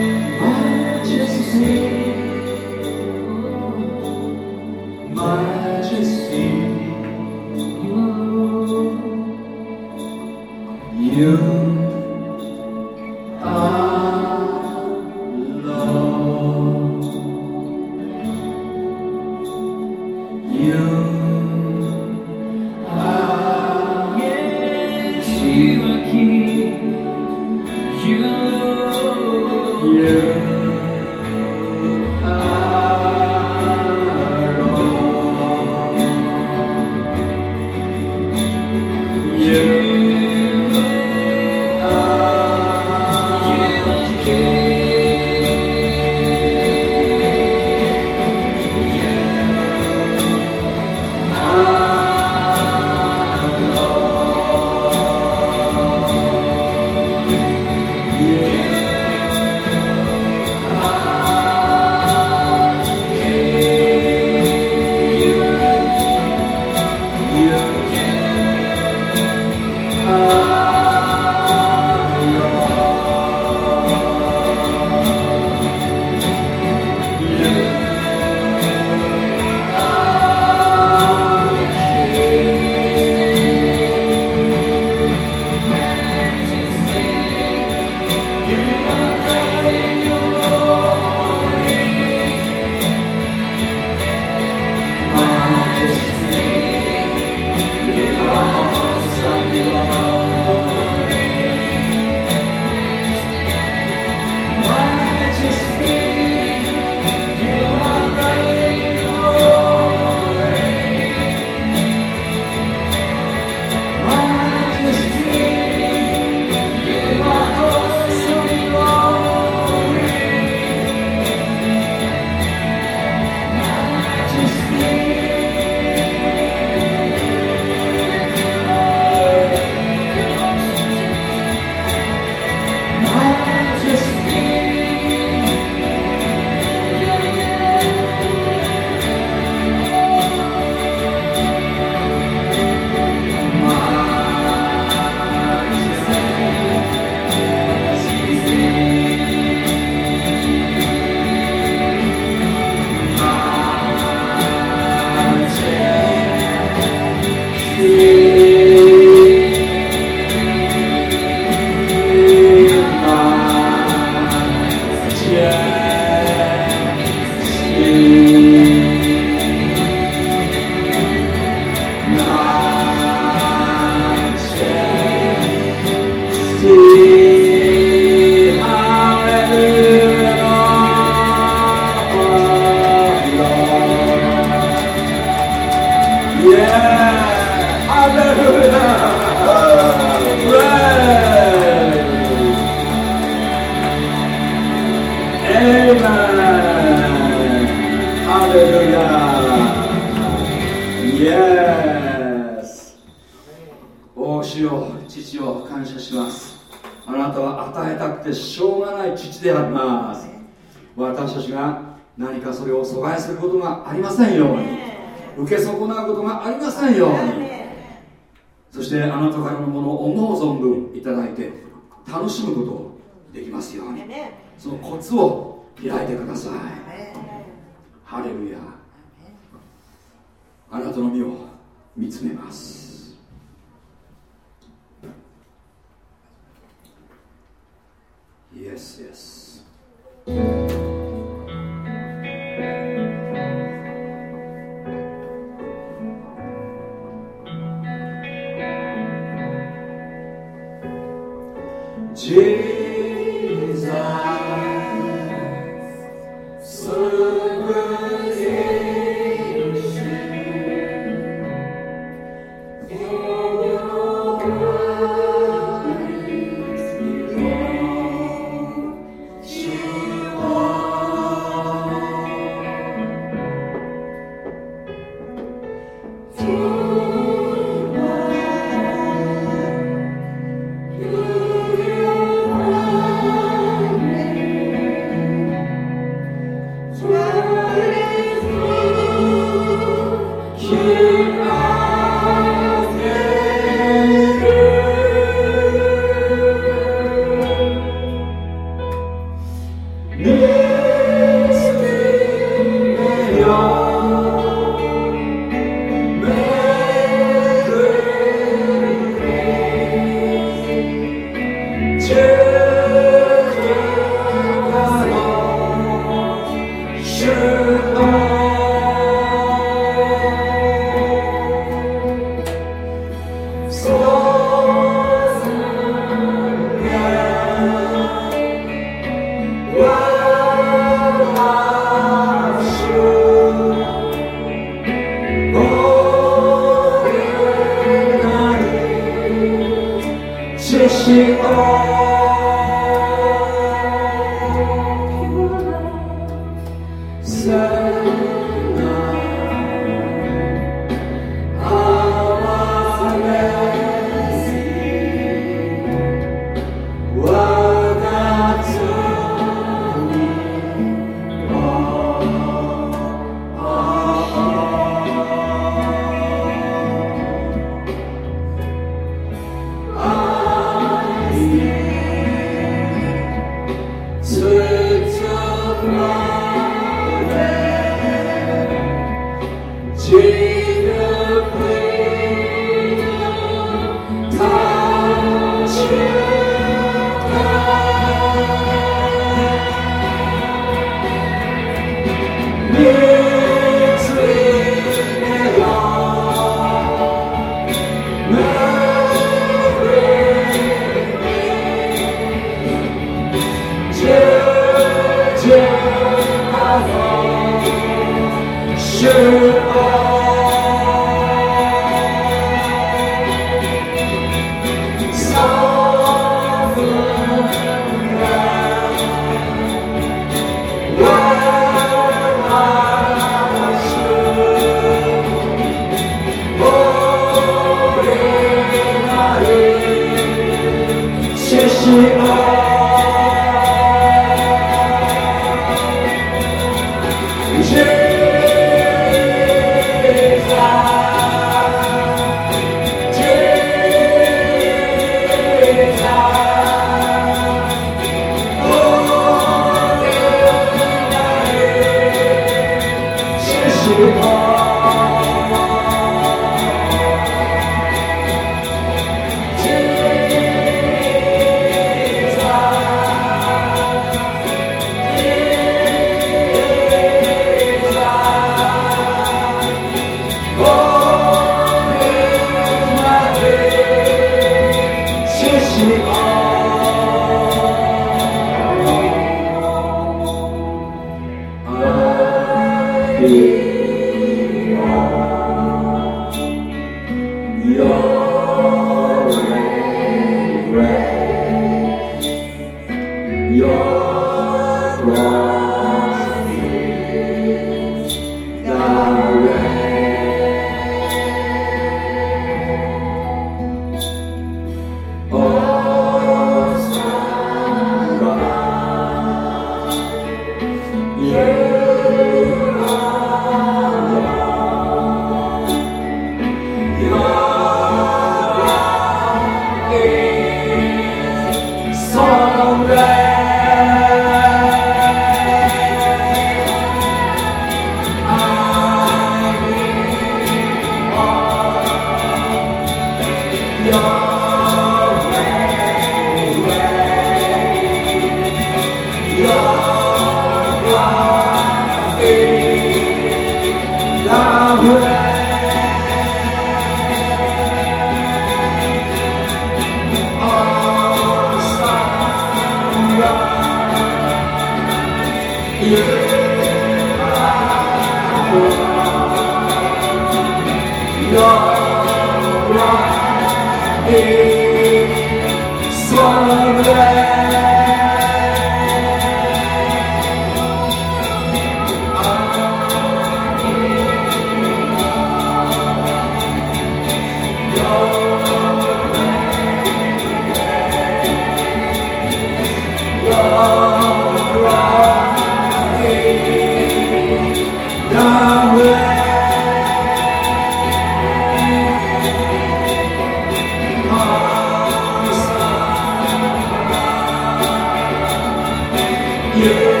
Yeah.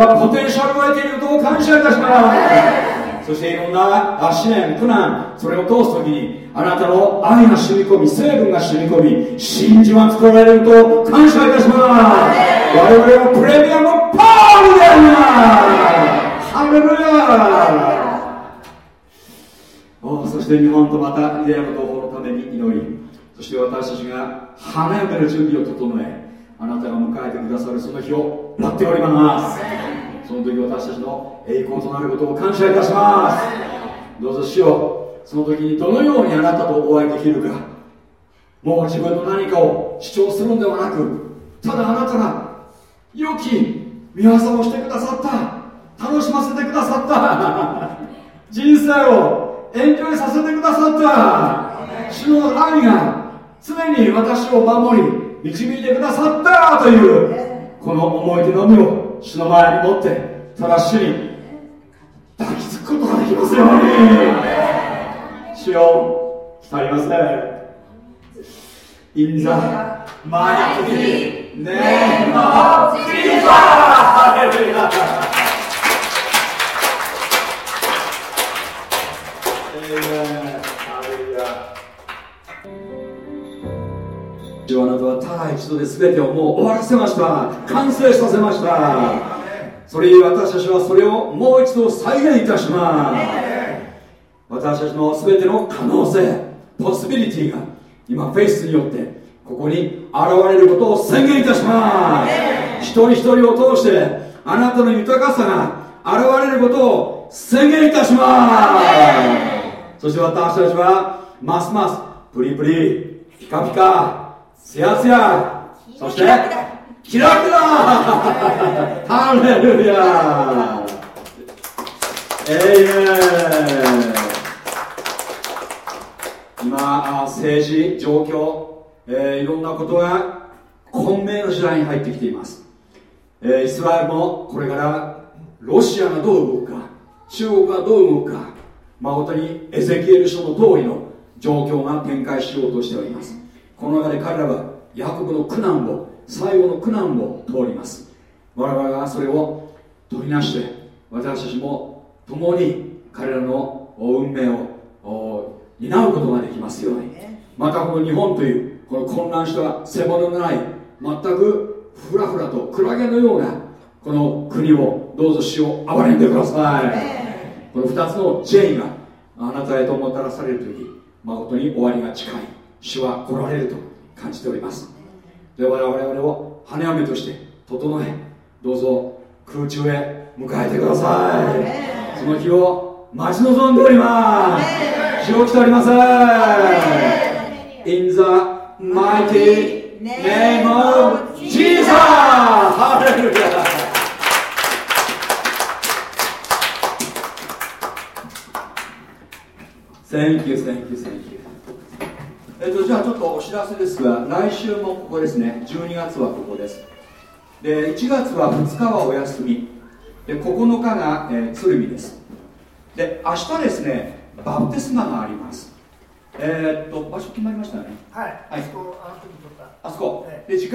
々はポテンシャルを得ていることを感謝いたします。そしていろんな試練苦難それを通す時にあなたの愛が染み込み成分が染み込み真珠が作られると感謝いたします。我々はプレミアムパワーであります。ハレルヤおそして日本とまたイデアの同胞のために祈りそして私たちが花嫁の準備を整えあなた迎えてくださるその日を待っておりますその時私たちの栄光となることを感謝いたします。どうぞ主よその時にどのようにあなたとお会いできるかもう自分の何かを主張するのではなくただあなたが良き見業をしてくださった。楽しませてくださった。人生をエンジョイさせてくださった。主の愛が常に私を守り導いてくださったというこの思い出のみを主の前に持ってただ主に抱きつくことができますように。主よ伝りません In the mighty name of Jesus! ハ主はあなたはただ一度で全てをもう終わらせました。完成させました。それに私たちはそれをもう一度再現いたします。私たちの全ての可能性ポスビリティが今フェイスによってここに現れることを宣言いたします。一人一人を通してあなたの豊かさが現れることを宣言いたします。そして私たちはますますプリプリピカピカツヤツヤそしてキラキラハレルヤ。エイメン。今政治状況、えーいろんなことが混迷の時代に入ってきています、えーイスラエルもこれからロシアがどう動くか中国がどう動くか誠にエゼキエル書の通りの状況が展開しようとしております。この中で彼らはヤコブの苦難を最後の苦難を通ります。我々がそれを取りなして私たちも共に彼らの運命をお担うことができますように。またこの日本というこの混乱した背物のない全くふらふらとクラゲのようなこの国をどうぞ死を憐れんでください。この2つの J があなたへともたらされる時誠に終わりが近い主は来られると感じております。で我々を花嫁として整えどうぞ空中へ迎えてください。その日を待ち望んでおります。主を来ております。In the mighty name of Jesus! ハレルヤ。Thank you, thank you, thank you. えっと、じゃあちょっとお知らせですが、来週もここですね、12月はここです。で、1月は2日はお休み、で9日が、えー鶴見です。で、明日ですね、バプテスマがあります。えーっと、場所決まりましたね。はい、はいあそこあの時撮ったあそこ。えで、時間